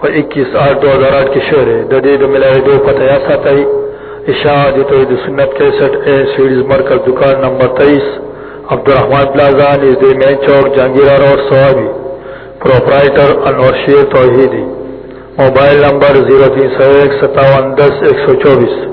په 21 آټ 2008 کې شعر د دې د ملاوېدو پته یا ساتئ اشاعت توحید سنت 61 اینڈ سیډز مرکز دکان نمبر 23 عبدالرحمن پلازا نږدې مین چوک جهانگیرا روډ سوابي پرپرایټر انور شیر توحیدی موبایل نمبر 03015710124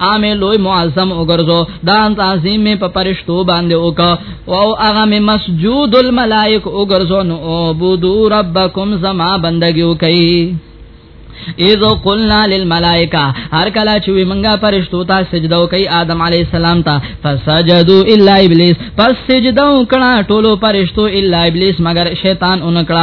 عام لوی معظم وګرځو دا تعظیم می په پرشتو باندې وک او هغه می مسجود الملائک وګرځو نو عبدو ربکم زما بندگی وکي اذ قلنا للملائکه هر کله چې موږ فرشتو ته سجده وکي آدم علی السلام ته فسجدوا الا ابلیس پس سجده وکړه ټولو فرشتو الا ابلیس مگر شیطان اونکړه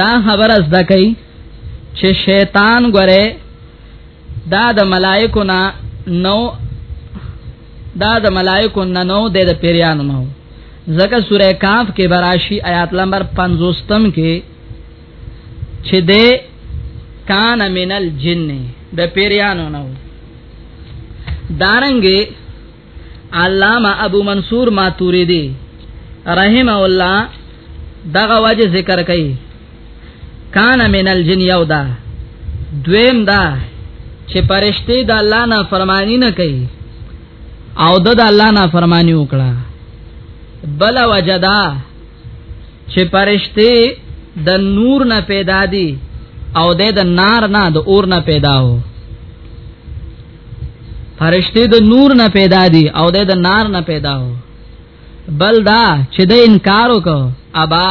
دا خبر از د کوي چې شیطان غره دا د ملائکو نه نو دا د ملائکو نه نو د پیریانو نو زکه سوره کاف کې براشي آیات نمبر 50 تم کې چې د کان من الجن د پیریانو نو دارنګي علامه ابو منصور ماتوریدی رحم الله دغه وجه ذکر کړي کان من الجن یو دا دویم دا چې پرشتي د الله نه فرمانی نه کوي او د الله نه فرمانی وکړه بل وجدا چې پرشتي د نور نه پیدا دي او د نار نه د اور نه پیدا هو فرشته د نور نه پیدا دي او د نار نه پیدا هو بل دا چې د انکار وکاو ابا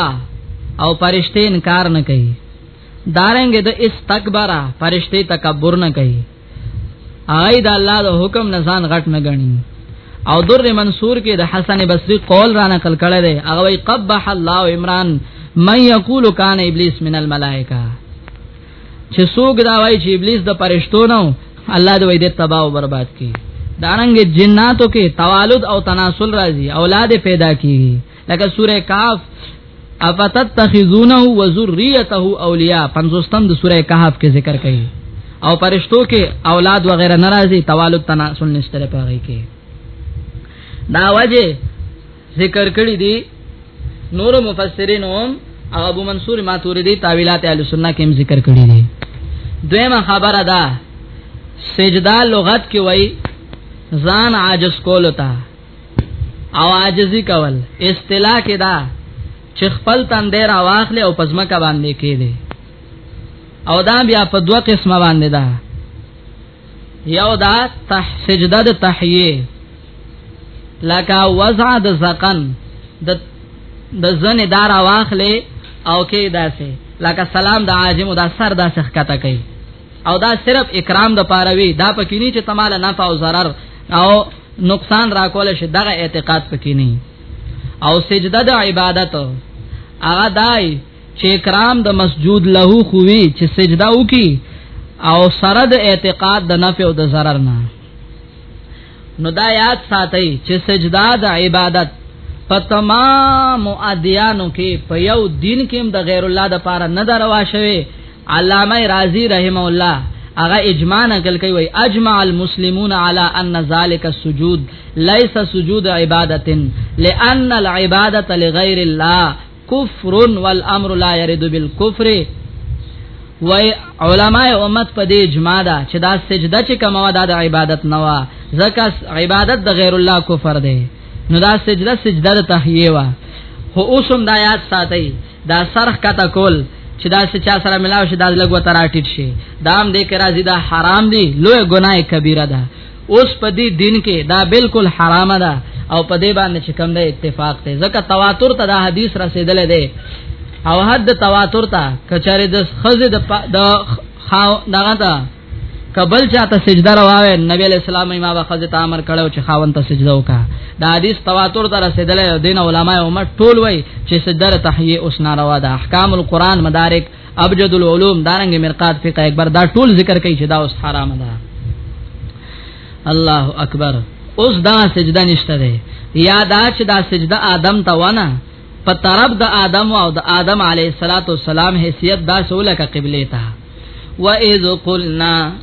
او فرشته انکار نه کوي دارنګ د استکبارا فرشته تکبر نه کوي آی د الله د حکم نه ځان غټ نه غني او در منصور کې د حسن بصری قول را نقل کړی دی هغه وی قبح الله عمران من یقول کان ابلیس من الملائکه چې څوک دا وایي چې ابلیس د پرشتو نه الله دې وای دې تباہ او برباد کړي دارنګ جناتو کې توالد او تناسل راځي اولاد پیدا کیږي لکه سوره کاف افتتخذونه وذريته اولیاء پنځوستم د سوره کهف کې ذکر کړي او پرشتو کې اولاد وغیرہ ناراضي توالد تناسل نشته پاره کې دا وجه ذکر کړی دی نور مفسرین هم ابو منصور ماتوریدی تاویلات اهل سنت کې ذکر کړی دی دویمه خبره ده سجدا لغت کې وای ځان عاجز کول تا او عاجزی کول اصطلاح کې دا چې خپل تندې را واخلې او پزما کا باندې کې دي او دا بیا په دوه قسمه باندې ده یو دا تح سجده د تحیه لکه وضع د زقن د د زنه دار واخلې او کې داسې لکه سلام د عاجم دا سر داسې ښکته کوي او دا صرف اکرام د پاروي دا پکې نه چې تمال نه پاو zarar او نقصان را کول شي دغه اعتقاد پکې نه او سجده د عبادت هغه دای چې اکرام د مسجود له خووي چې سجده وکي او سره د اعتقاد د نفع او د ضرر نه نو دا یاد ساتي چې سجده د عبادت په تمام ادیانو کې په یو دین کې د غیر الله د پاره نه دروا شوی علامه رازی رحم الله اغه اجماع نقل کوي وای اجمع المسلمون على ان ذلك السجود ليس سجود عبادت لان العباده لغير الله کفر والامر لا يرد بالکفر وای علماء امت په دې اجماع ده چې دا سجده چې کومه ده د عبادت نه وا ځکه عبادت د غیر الله کفر دی نو دا سجده سجده د تحیه وا هو اوسم دا یاد ساتي دا سرخ کته کول چې دا څه چا سره ملاو شي دا لګو تراټیټ شي دا هم دې کې راځي دا حرام دی لوی ګناه کبیره ده اوس په دې دین کې دا بالکل حرام ده او په دې باندې چې کوم د اتفاق ته ځکه تواتر ته دا حدیث رسیدلې ده او حد تواتر ته کچاره د خزه د د خاو دغه ته کبل چاته سجده راوې نبی علیہ السلام ما به خزه ته امر کړو چې خاون ته سجده وکا دا حدیث تواتر ته رسیدلې دین علماء عمر ټول وای چې سجده تحیه اوس ناروا ده احکام القرآن مدارک ابجد العلوم دارنګ مرقات فقہ اکبر دا ټول ذکر کوي چې دا اوس حرام ده الله اکبر اوس دا سجده نشته ده یا دا چې دا سجده آدم ته ونه په طرف د آدم او د آدم علیه السلام حیثیت دا سوله کا قبله ته وَإِذْ قُلْنَا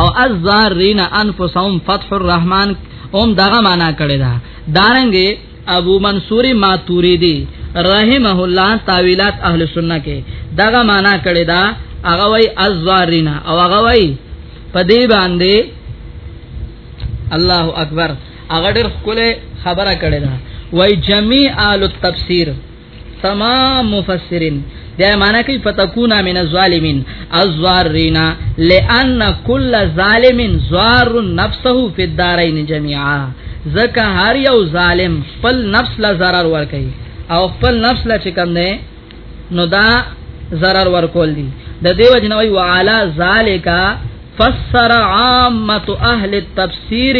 او الزارین انفسهم فتح الرحمن هم دغه معنا کړی دا دارنګ ابو منصور ماتوریدی رحمه الله تاویلات اهل سنت کې دغه معنا کړی دا هغه وای الزارین او هغه وای په دې باندې الله اکبر هغه ډېر خپل خبره کړی دا وای جميع آل التفسیر تمام مفسرین دا معنی کوي فتكونا من الظالمين الظارين لان كل ظالم ظار نفسه في الدارين جميعا زکه هر یو ظالم خپل نفس لا zarar ور کوي او خپل نفس لا چې کوم نه نو دا zarar ور کول دي د دیو جنوي وعلى ذالک فسر عامه اهل التفسير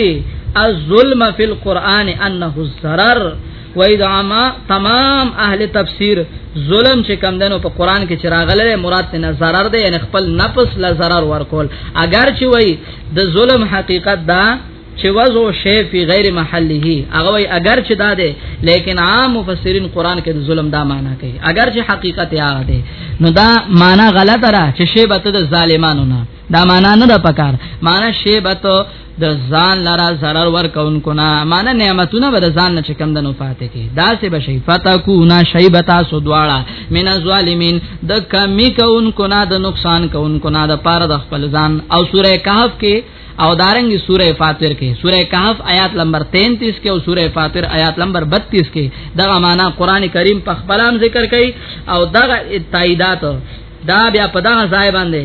الظلم في القران انه الضرر وای دا ما تمام اهل تفسیر ظلم چې کم دنو په قران کې چراغله مراد نه zarar دی یعنی خپل نفس لا zarar ورکول اگر چې وای د ظلم حقیقت دا چې وزو شی فی غیر محله هغه وای اگر چې دا ده لیکن عام مفسرین قران کې ظلم دا معنی کوي اگر چې حقیقت یا ده نو دا معنی غلطه را چې شی بت د ظالمانو نه دا معنی نه ده پکار معنی شی بت د ځان لرا zarar ورکونکو نه معنی نعمتونه به ځان نه چکم دنو فاتې کې دا سه بشي فتكونا شیبتا سو دواړه من ظالمین د کمی کونکو نه د نقصان کونکو نه د پاره د خپل ځان او سوره کهف کې او دارنګ سوره فاطر کې سوره کهف آیات نمبر 33 کې او سوره فاطر آیات نمبر 32 کې دغه معنا قران کریم په خپل ذکر کوي او دغه تاییدات دا بیا په دغه ځای باندې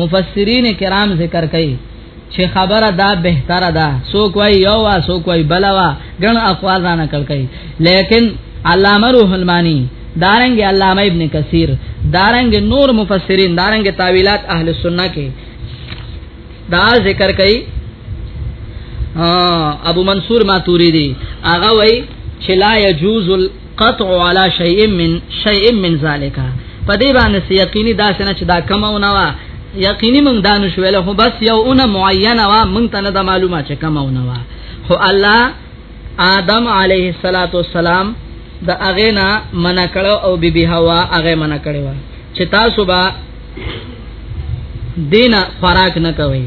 مفسرین کرام ذکر کوي چې خبره دا بهتره ده سو کوي یو وا سو کوي بلوا ګڼ اقوال را نقل کوي لیکن علامه روح المانی دارنګ علامه ابن کثیر دارنګ نور مفسرین دارنګ تاویلات اهل سنت کې دا ذکر کوي ابو منصور ماتوریدی هغه وای چې لا یجوز قطع علی شیء من شیء من ذالک په دې باندې یقیني دا څنګه چې دا کمونه وا یقیني موږ دانو شویل خو بس یو اونه معینه وا موږ ته نه معلومه چې کمونه وا خو الله آدم علیه الصلاۃ والسلام د اغه نه منع کړو او بی بی حوا اغه منع کړو چې تاسو با دینه خوراک نه کوي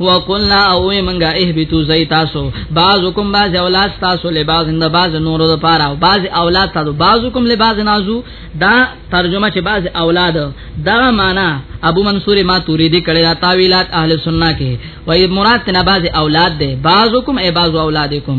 وقلنا او منګه اهبتو زي تاسو بعضکم بعض اولاد تاسو له بعض نه بعض نورو لپاره او بعض اولاد تاسو بعضکم له بعض نازو دا ترجمه چې بعض اولاد دا معنا ابو منصور ما توریدی کړي دا تاویلات اهل سنت کې وای مراد نه بعض اولاد ده بعضکم ای بعض اولادکم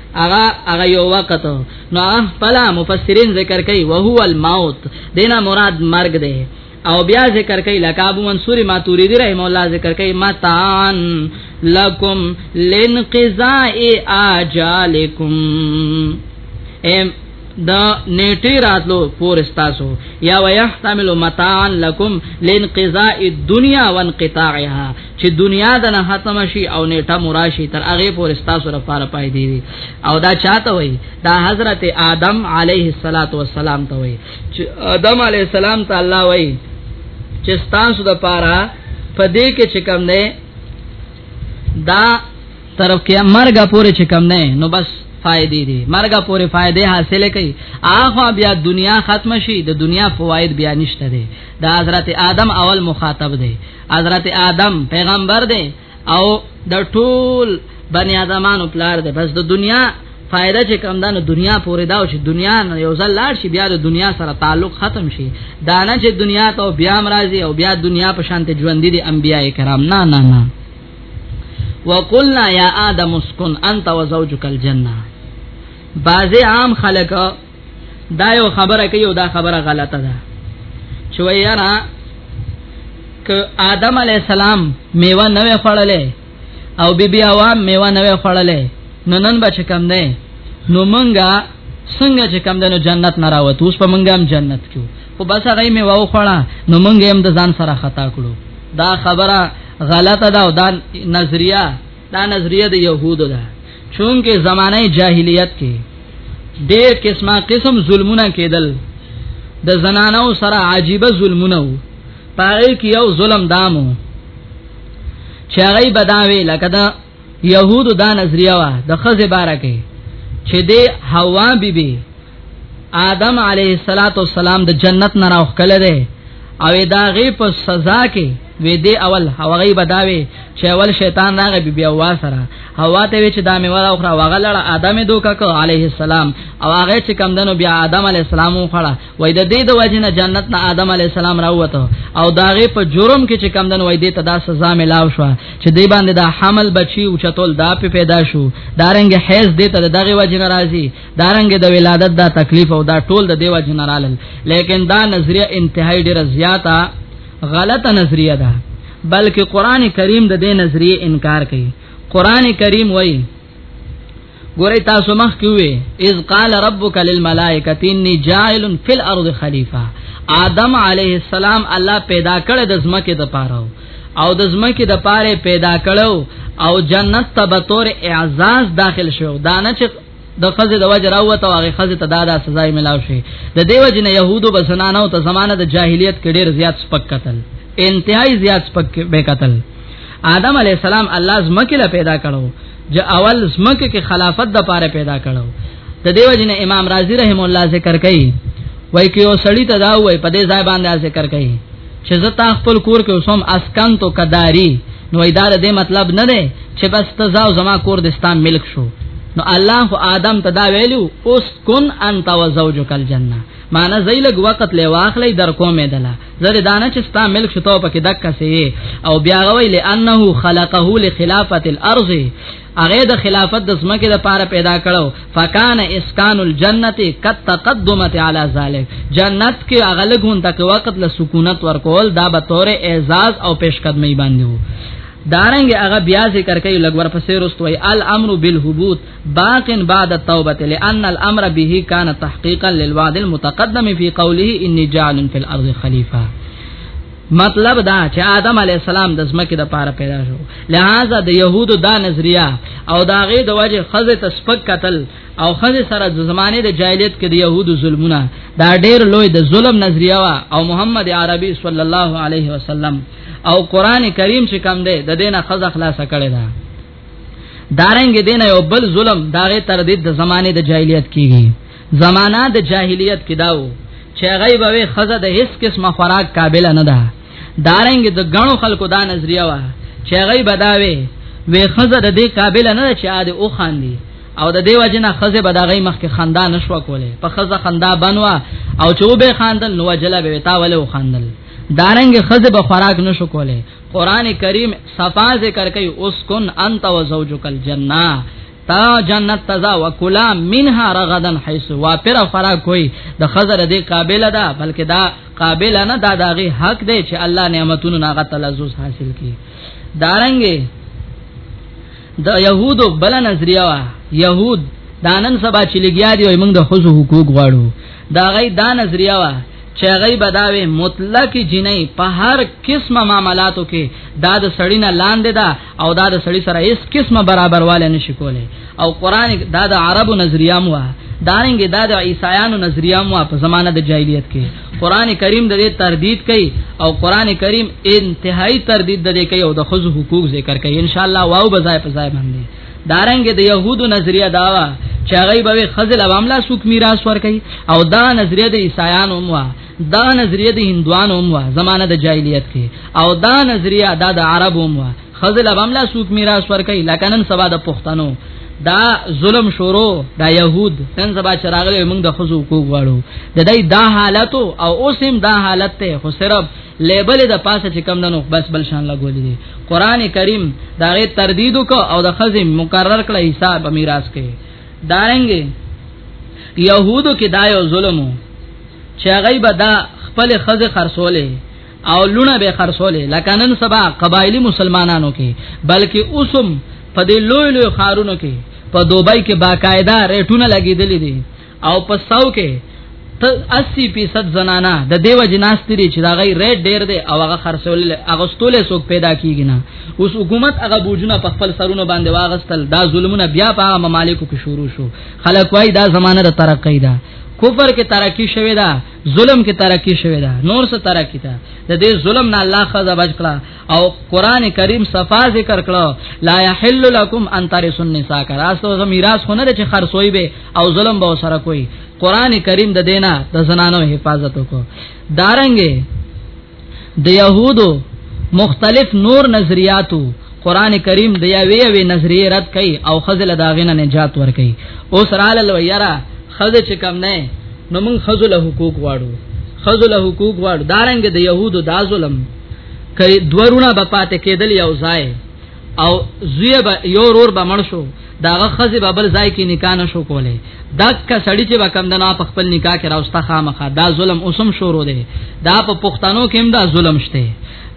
اغا اغا یو وخت نو هغه پلا مفسرین ذکر کوي او هو الموت دینه مراد مرګ دی او بیا ذکر کوي لکه ابو منصور ماتوریدی رحم الله ذکر کوي متان لکم لنقضاء اجالکم ام دا نیټی راتلو پور استاسو یا ويحتمل متاعا لكم لانقضاء الدنيا وانقطاعها چې دنیا د نه ختم شي او نیټه مراشي تر هغه پورې تاسو لپاره پای دی وي او دا چاته وي دا حضرت آدم علیه الصلاۃ والسلام ته وي چې آدم علیه السلام ته الله وي چې تاسو د پاره په دې کې چې کم نه دا تر کې مرګ پورې چې کم نه نو بس فائدې دي مرګ پورې فائدې حاصل کړي اخو بیا دنیا ختم شي د دنیا فواید بیا نشته دي دا حضرت آدم اول مخاطب دی حضرت آدم پیغمبر دی او د ټول بنی آدمانو پلار دی بس د دنیا فائدہ چې کم دانه دنیا پورې دا چې دنیا نه یو ځل لاړ شي بیا د دنیا سره تعلق ختم شي دا نه چې دنیا ته بیا مرাজি او بیا دنیا په شان ته ژوند دي انبیای کرام نه نه نه وقلنا یا آدم اسكن انت وزوجك الجنه بعض عام خلک دا یو خبره کوي او دا خبره غلطه ده چې ویرا ک آدم علی السلام میوه نه خوړلې او بی بی حوا میوه نه خوړلې نو نن بچ کم نه نو مونږه څنګه چې کم دنو جنت نه راوت اوس په مونږه هم جنت کیو خو بس هغه می واو خړه نو مونږه هم د ځان سره خطا کړو دا خبره غلطه ده او دا نظریه دا نظریه د يهودو ده چونکه زمانه جاهلیت کې ډېر قسمه قسم ظلمونه کېدل د زنانو سره عجیب ظلمونه وو پاره کې یو ظلم دامو چې هغه بداوي لکه دا يهودو دا نظریه وا د خزه بارکه چې د حوا بیبي بی آدم علیه الصلاۃ والسلام د جنت نه راوخ کله دی او دا غي په سزا کې وې دی اول هغه بداوي چې اول شیطان راغی بی بیا وا سره هوا ته چې دامه ولا اخرى وغلړ ادم دوکا کو علیه السلام او هغه چې کم دنو بیا ادم علی السلام خړه وې د دې د وجنه جنت نه ادم علی السلام راوته او داغه په جرم کې چې کم دنو وې دې ته دا سزا ملاو شو چې دې باندې دا حمل بچي او چتول دا په پیدا شو دارنګ حیز دې ته دغه وجنه راځي دارنګ د ولادت دا تکلیف او دا ټول د دیو جنرال لیکن دا نظریه انتهای ډیره زیاته غلطه نظریه ده بلکې قران کریم د دې نظریه انکار کوي قران کریم وایي ګورې تاسو مخ کې وې اذ قال ربک للملائکه انی جاعل فی الارض خلیفہ آدم علیه السلام الله پیدا کړ د زمکه د پاره او د زمکه د پاره پیدا کړو او جنت ته به تور اعزاز داخل شو دانه چې د خزه د وجه راوته هغه خزه ته دادا سزا ملاو شي د دیو جن يهودو په زنانو ته زمانه د جاهلیت کې ډیر زیات سپک قتل انتهائی زیات سپک به قتل آدم علی السلام الله زمکه له پیدا کړو چې اول زمکه کې خلافت د پاره پیدا کړو د دیو جن امام رازی رحم الله ذکر کوي وای کې او سړی ته دا وای په دې ځای باندې ذکر کوي چې زه تا خپل کور کې اوسم اسکان تو کداری نو اداره دې مطلب نه دی چې بس تزاو زما کور د اسلام ملک شو نو الله آدم ته دا ویلو اوس کن انت و زوجک الجنه معنی زیلګ وخت له واخلې در کومې دلا زره دانه چې ستا ملک شتو پکې دک سي او بیا غوي لانه خلقه لخلافه الارض هغه د خلافت د سمکه د پاره پیدا کړو فکان اسکان الجنت کت تقدمت علی ذلک جنت کې هغه لګون تک وخت له سکونت ورکول دا به تور اعزاز او پیشقدمی باندې وو دارنګ هغه بیا ذکر کوي لګ ورپسې رستوي الامر بالهبوط باق بعد التوبه لان الامر به كان تحقيقا للوعد المتقدم في قوله اني جاعل في الارض خليفه مطلب دا چې آدم علی السلام د زمکه د پاره پیدا شو لہذا د يهودو دا نظریه او دا غي د وجه خزه تسبق قتل او خزه سره د زمانه د جاهلیت کې د يهودو ظلمونه دا ډېر لوی د ظلم نظریه وا او محمد عربي صلی الله علیه وسلم او قران کریم چې کم دی د دینه خزه خلاص کړي دا دارنګ دینه یو بل ظلم داغه تردید د زمانه د جاهلیت کیږي زمانہ د جاهلیت کې داو چې غیب وي خزه د هیڅ قسمه خوراک قابل نه ده دارنګ د غنو خلکو دا نظریه وا چې غیب داوي وي خزه د دې قابل نه ده چې عاد او خاندي او د دیو جنا خزه به دغه مخ کې خندا نشو کوله په خزه خندا بنوا او چې وبې خاندل نو جلا به تا ولو خاندل دارنګ خزه به خوراک نشو کوله قران کریم صفا ذکر کوي اوس کن انت و زوجک الجنه تا جنت تزا وکلا منها رغدن حيث وافر فرا کوئی د خزر دې قابل ده بلکې دا قابل نه دا داغي حق دی چې الله نعمتونو ناغه تلذذ حاصل کړي دارنګي د يهودو بل نظریه وا يهود دانن سبا چې لګیا دی موږ د خزو حقوق غواړو دا غي دا نظریه وا چې غي بداوي مطلق جنې په هر قسمه معاملاتو کې دا د سړی نه لاندې ده او دا د سړی سره هیڅ قسمه برابر والے نشي کوله او قران دا د عربو نظریه مو دارنګ دا د عیسایانو نظریه مو په زمانه د جاهلیت کې قران کریم د دې تردید کوي او قران کریم انتهایی تردید د دې کوي او د خود حقوق ذکر کوي ان شاء الله واو بځای په ځای باندې دارنګ د يهودو نظریه داوا چې هغه به خزل عوام لا سوک میراث ور کوي او دا نظریه د عیسایانو مو دا نظریه د هندوانو هم وا زمانه د جاهلیت کې او دا نظریه دا د عربو هم وا خزل ابم لا سوق میراث ورکې لکنن سبا د پښتنو دا ظلم شروع دا يهود نن سبا چراغله موږ د خزو کو غواړو د دې دا حالت او اوسم دا حالت ته خو صرف لیبل د پاسه چې کم دنو بس بل شان لګولې دي قران کریم دا غي تردید کو او د خزم مکرر کړه حساب میراث کې دارنګي يهودو کې دا یو ظلم چې هغه به دا خپل خزه خرڅولې او لونه به خرڅولې لکه نن سبا قبایلی مسلمانانو کې بلکې اوسم په دې لوی لوی خارونو کې په دوبای کې باقاعده ریټونه لګېدلې دي او په ساو کې 80% زنانا د دیو جناستری چې دا غي ریټ ډیر دی او هغه خرڅول هغه ستولې څوک پیدا کیږي نه اوس حکومت هغه بوجونه په خپل سرونو باندې واغستل دا ظلمونه بیا په ممالکو کې شروع شو خلک وای دا زمانہ د ترقی ده کفر کې ترقی شوی دا ظلم کې ترقی شوی دا نور څه ترقی ده د دې ظلم نه الله خزه بچ کړه او قران کریم صفا ذکر کړه لا يحل لكم ان ترثوا النساء کراسو میراث خو نه چې خرڅوي به او ظلم به سره کوي قران کریم د دینه د زنانو حفاظت وکړه دارنګې د يهودو مختلف نور نظریاتو قران کریم د یوې یوې نظریه رد کړي او خزل داغینه نجات ور کړي اوس رال الویرا خزه چې کم نه نو موږ خزل حقوق واړو خزل حقوق واړو دارنګ د دا يهودو دا ظلم کړي دورونه به پاتې کېدل یو ځای او زوی به یو رور به مړ شو داغه خزه به بل ځای کې نکاح نشو کولای دک سړی چې وکم د نه په خپل نکاح کې راوسته خامخه دا ظلم اوسم شروع دی دا په پښتنو کې هم دا ظلم شته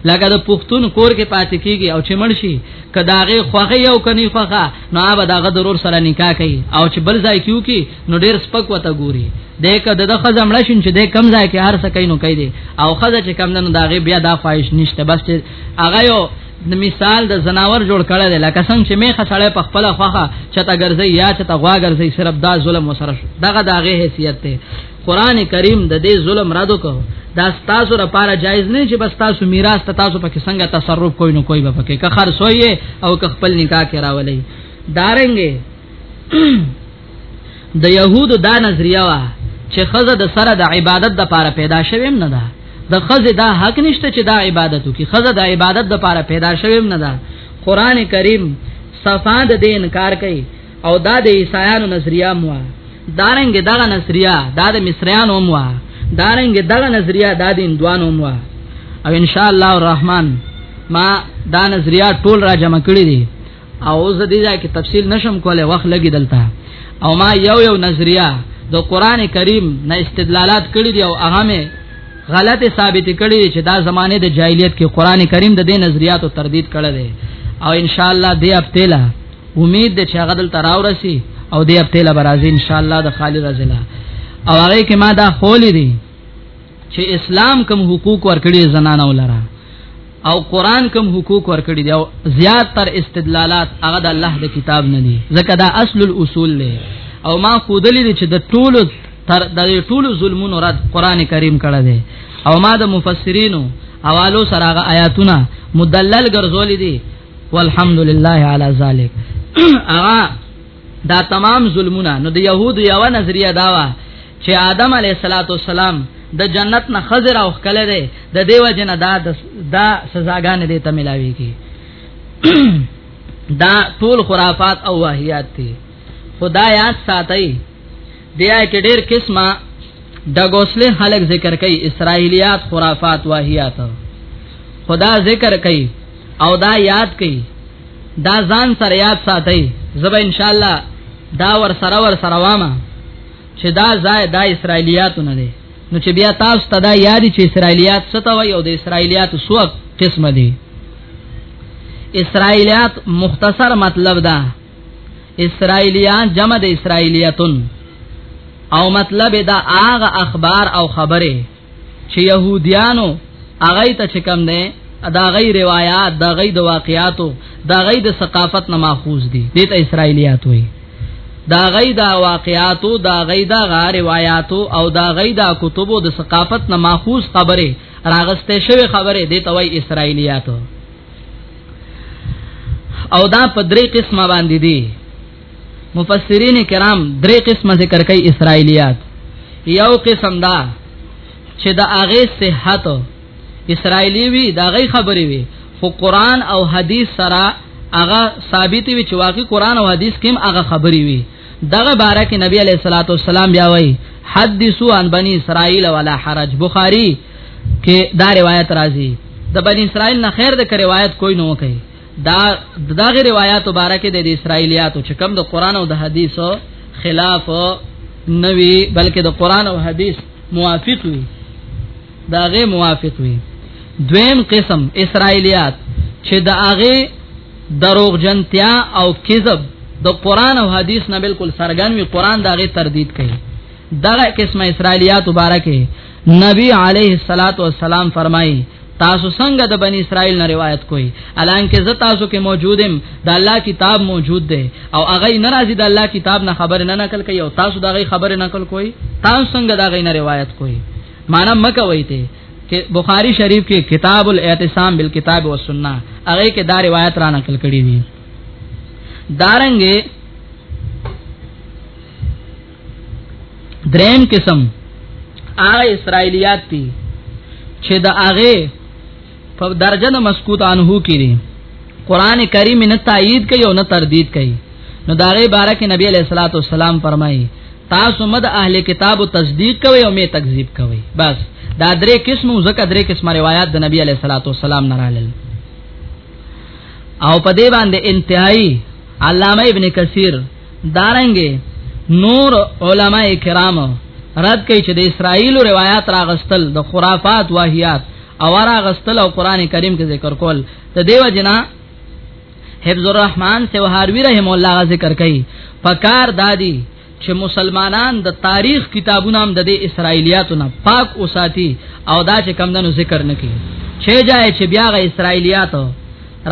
لکه د پښتون کور کې پاتې کیږي او چې مړ شي کداغه خوغه یو کني خوغه نو هغه دغه ضرور سره نکاح کوي او چې بل ځای کیو کی نو ډیر سپک وته ګوري دغه د دغه زمړه شین چې د کم ځای کې هر څه کوي نو کوي او خزه چې کم نه دغه بیا دا خواهش نشته بس چې هغه یو د مثال د زناور جوړ کړه دی لکه څنګه چې میخه سړی په خپل خوخه چته ګرځي یا چته غوا ګرځي صرف دا ظلم وسره شو دغه داغه حیثیت ته قران کریم د دې ظلم رادو کو دا تاسو لپاره جایز نه چې بس تاسو میراث ته تاسو پکې څنګه تصرف کوی نو کوی به پکې که خرڅوي او که خپل نکاح کې راولي دارنګي د يهودو دا نظریه وا چې خزه د سره د عبادت د پاره پیدا شویم نه ده د خزه دا حق نشته چې دا عبادت وکي خزه د عبادت د پاره پیدا شویم نه ده قران کریم صفاد د انکار کوي او دا د عیسایانو نظریه مو دارنګ دغه نظریه دا د مصریانو مو دارنګ دغه نظریه دا د اندوانو مو او ان شاء الله الرحمن ما دا نظریات ټول را جمع کړی دي او زه دې ځای کې تفصیل نشم کولای وخت لګی دلته او ما یو یو نظریه د قران کریم نه استدلالات کړی دی او هغه مې غلط ثابت کړی چې دا زمانه د جاهلیت کې قران کریم د دې نظریاتو تردید کړی دی او ان شاء الله دې هفته لا امید دې چې هغه دلته راورسي او دې هفته لا برازي ان شاء الله د خالد رزلا او هغه کې ما دا خولې دي چې اسلام کم حقوق ورکړي زنانه ولرا او قران کم حقوق ورکړي دی او زیات تر استدلالات هغه د الله د کتاب نه دي ځکه دا اصل الاصول دی او ما خودلې چې د ټولو تر د ټولو ظلمونو رد قران کریم کړه دی او ما د مفسرینو حوالو سره هغه آیاتونه مدلل ګرځولې دي والحمدلله علی ذلک هغه دا تمام ظلمونه نو د يهودو یو نظریه داوا چې آدم علیه السلام د جنت نه خزر او خکله ده د دیو جن دا دا سزاګان دي ته ملاوي کی دا ټول خرافات او واهیات دي خدایا ساتي دیا کې ډېر قسمه د غوسله خلق ذکر کوي اسرایلیات خرافات واهیات خدا ذکر کوي او دا یاد کوي دا ځان سره یاد ساتي زبا ان شاء الله دا ور سره ور سره وامه چې دا ځای د اسرایلیاتو نه دی نو چې بیا تاسو ته دا یادی چې اسرایلیات څه ته وایي او د اسرایلیاتو څو قسم دي اسرایلیات مختصر مطلب دا اسرایلیان جمع د اسرایلیاتون او مطلب دا هغه اخبار او خبره چې يهوديانو هغه ته چې کم ده دا غي روایت دا غي د واقعاتو دا غي د ثقافت نه ماخوذ دي د ته اسرایلیات وي دا غي دا واقعاتو دا غي دا غا روایاتو او دا غي دا کتبو د ثقافت نه ماخوذ خبره راغسته شوی خبره د ته وای اسرایلیاتو او دا په درې قسمه باندې دي مفسرین کرام درې قسمه ذکر کوي اسرایلیات یو قسم دا چې د هغه صحت اسرایلی وی دا غي خبرې وی خو قران او حدیث سره هغه ثابت وی چې واقعي قران او حدیث کې هغه خبرې وی دغه باره کې نبی علیہ الصلوۃ والسلام بیا وی حدیثو عن بنی اسرائیل ولا حرج بخاری کې دا روایت راځي د بنی اسرائیل نه خیر د روایت کوئی نه وکړي دا دغه روایت مبارک د اسرایلیاتو چې کوم د قران او د حدیثو خلاف نه وي بلکې د قران او حدیث موافق وي دا غي موافق وي دویم قسم اسرایلیات چې د هغه دروغ جنتیا او کذب د قران او حدیث نه بالکل سرګن وي قران دا غي تردید کوي دغه قسمه اسرایلیات مبارکه نبی علیه الصلاۃ والسلام فرمایي تاسو څنګه د بنی اسرائیل نه روایت کوئ الانکه زه تاسو کې موجودم د الله کتاب موجود دی او هغه ناراضي د الله کتاب نه خبر نه نقل کوي او تاسو دغه خبر نقل کوئ تاسو څنګه دغه نه روایت کوئ معنا مکه وای ته کې بخاری شریف کې کتاب الاعتصام بالکتاب والسنه هغه کې دا روایت را نقل کړی دی دارنګه دریم قسم هغه اسرایلیات دي چې د هغه په درجه نه مسکوت انه کړي قران کریم نه تایید کوي او نه تردید کوي نو دا غي بارک نبی علیہ الصلوۃ والسلام فرمایي تاسو مد اهل کتاب تصدیق کوي او می تکذیب کوي بس دا درې قسمو زکه درې قسمه روایت د نبی علیہ الصلوۃ والسلام نه رالل او په دې باندې انتهایی علامه ابن کثیر دارنګي نور علما کرام رد کوي چې د اسرایل روایت راغستل د خرافات واهیات او راغستل او قران کریم کې ذکر کول ته دیو جنا حفظ الرحمن سوهاروی رحم الله ذکر کوي پکار دادی چې مسلمانان د تاریخ کتابونه هم د اسرایلیاتو نه پاک اوساتی او دا چې کم دنو ذکر نکي چې جای چې بیا غ اسرایلیاتو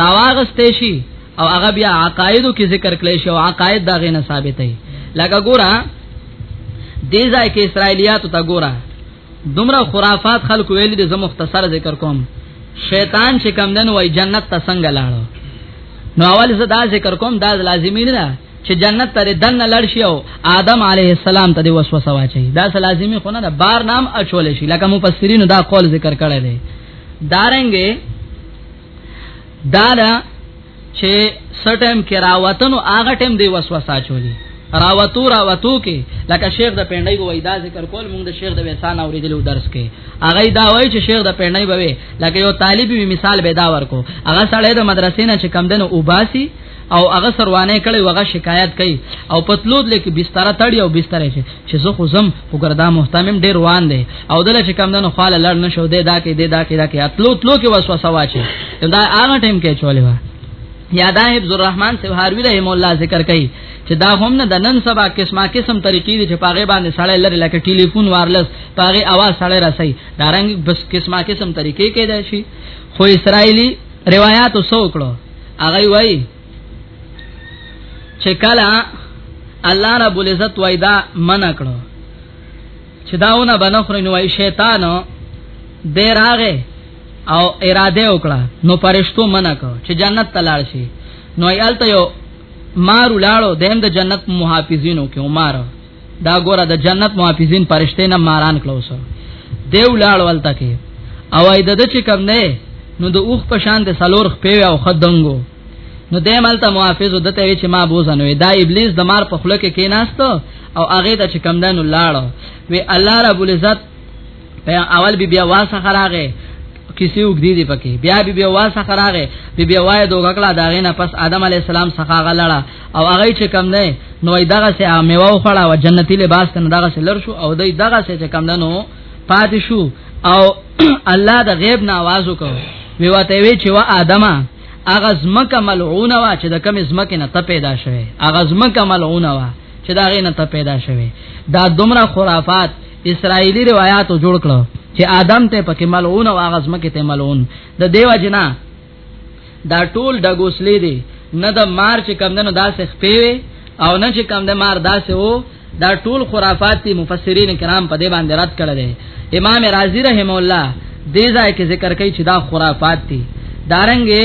راواغستې شي او هغه بیا عقایدو کې ذکر کړی شو عقاید دا غینه ثابتې لکه ګورا دې ځای کې اسرایلیات ته ګورا دومره خرافات خلق ویل دي زه مختصر ذکر کوم شیطان چې کم دن وای جنت ته څنګه لاړو نو اول زه دا ذکر کوم دا لازمی نه ده چې جنت ته دنه لړ شي او آدم علیه السلام ته وسوسه واچي دا لازمی خو نه ده بار نام اچول شي لکه مفسرین دا قول ذکر کړی دی دارنګه دا دا چې سټم کې راوتنو هغه ټیم دی وسوسه چولی راوتو راوتو کې لکه شیخ د پندای وای دا ذکر کول موږ د شیخ د وسان اوریدلو درس کې هغه دا وای چې شیخ د پندای بوي لکه یو طالب مثال به دا ورکو هغه سړی د مدرسې نه چې کم دنو وباسي او هغه سروانه کړي وغه شکایت کوي او پتلود لیک بستر تړي او بستر شي چې زه خو زم وګردا محتمم ډیر وان دي او دل چې کم دنو خاله لړ نشو دي دا کې دي دا کې دا کې اتلو تلو کې وسوسه واچي دا هغه ټیم کې چولې وا یادا حفظ الرحمن سوهاروی رحم الله ذکر کوي چې دا هم نه د نن سبا قسمه قسم طریقې دي چې پاغه باندې سړی لري لکه ټلیفون وارلس پاغه आवाज سړی راسي دا رنګ بس قسمه قسم طریقې کې دی شي خو اسرایلی روایت وسوکړو هغه وای چې کله الله رب العزت وای دا منع کړو چې داونه بنخره نو وای شیطان دې راغې او اراده وکړه نو پرشتو منع کړ چې جنت تلار شي نو یالته یو مار ولاړو دیم د جنت محافظینو کې عمر دا ګوره د جنت محافظین پرشته نه ماران کلوس دیو لاړ ولته کې او اې د د چې کم نه نو د اوخ په شان د سلور خپې او خدنګو نو د مالته محافظ د ته چې ما بوزنو دا ابلیس د مار په خله کې کیناست او هغه د چې کم دنو لاړ وی الله رب العزت اول بی بیا واسه خراغه کسی وګدی دی پکې بیا بی بیا واسه خراغه بی بیا وای دوه کړه دا غینه پس آدم علی السلام څخه غلړه او هغه چې کم نه نو دغه سه میوه خوړه او جنتی لباس کنه دغه سه لر شو او دای دغه سه چې کم نه نو پات شو او الله د غیب نه आवाज وکړ وی وته وی چې وا آدمه اغه زمکه ملعونه وا چې د کم زمکه نه ته پیدا شوه اغه زمکه ملعونه وا چې دا غینه ته پیدا شوه دا دومره خرافات اسرایلی روایتو جوړ کړو چې آدم ته پکې ملعون او هغه زمکه ته ملعون د دیو جنا دا ټول د غوسلې دی نه د مار چې کم نه داسې خپېوي او نه چې کم د مار داسې وو دا ټول خرافات دي مفسرین کرام په دې باندې رد کړل دي امام رازی رحم الله دې ځای کې ذکر کوي چې دا خرافات دي دارنګې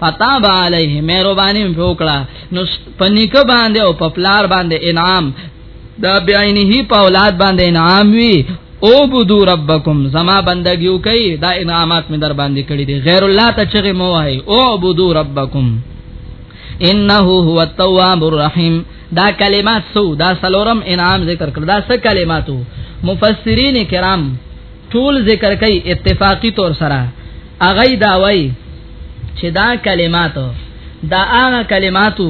پتا با علیه مهرباني وکړه نو پنیک باندې او په پلار باندې انعام دا بیاینه په اولاد باندې انعام وی او بدو ربکم زما بندگیو کوي دا انعامات می در باندې کړی دي غیر الله ته چغه مو وای او بدو ربکم انه هو التواب الرحیم دا کلمات سو دا سلورم انعام ذکر کړ دا څه کلماتو مفسرین کرام ټول ذکر کوي اتفاقی طور سره هغه دا وای چې دا کلمات دا هغه کلماتو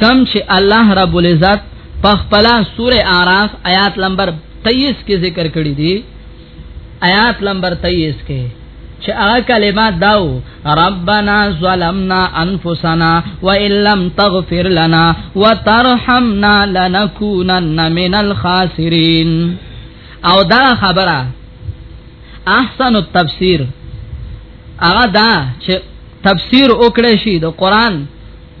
کم چې الله رب العزت په خپل سوره আরাف آیات نمبر 23 کې ذکر کړی دی آیات نمبر 23 کې چې هغه کلمات داو ربنا ظلمنا انفسنا وان لم تغفر لنا وترحمنا لنكونن من الخاسرين او دا خبره احسن التفسیر هغه دا چې تفسیر وکړي شي د قران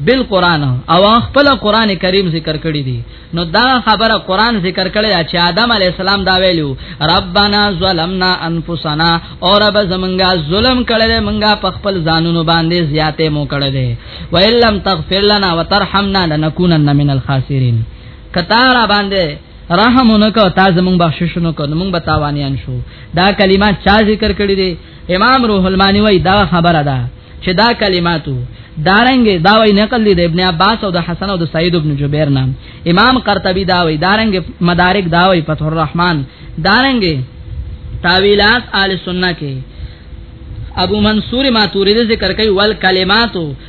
بل قران او خپل قران کریم ذکر کړی دی نو دا خبره قران ذکر کړی چې آدم علی السلام دا ویلو ربانا ظلمنا انفسنا او رب زمونږه ظلم کړی مونږه په خپل ځانونو باندې زیاته مو کړی دی و ان لم تغفر لنا وترحمنا لنکونن من الخاسرین کتاره باندې رحم نکو تا زمون بخشش نکو نو مونږ به تاوانیان شو دا کلمات چا ذکر کړی دی امام روح المانی وای دا خبره ده چې دا کلماتو دارنګ دا وای نقل دی د ابن عباس او د حسن او د سعید ابن جبیر نام امام قرطبی دا وای دارنګ مدارک دا وای فتح الرحمن دارنګ تاویلات آل سنت کې ابو منصور ماتوریدی ذکر کوي ول کلماتو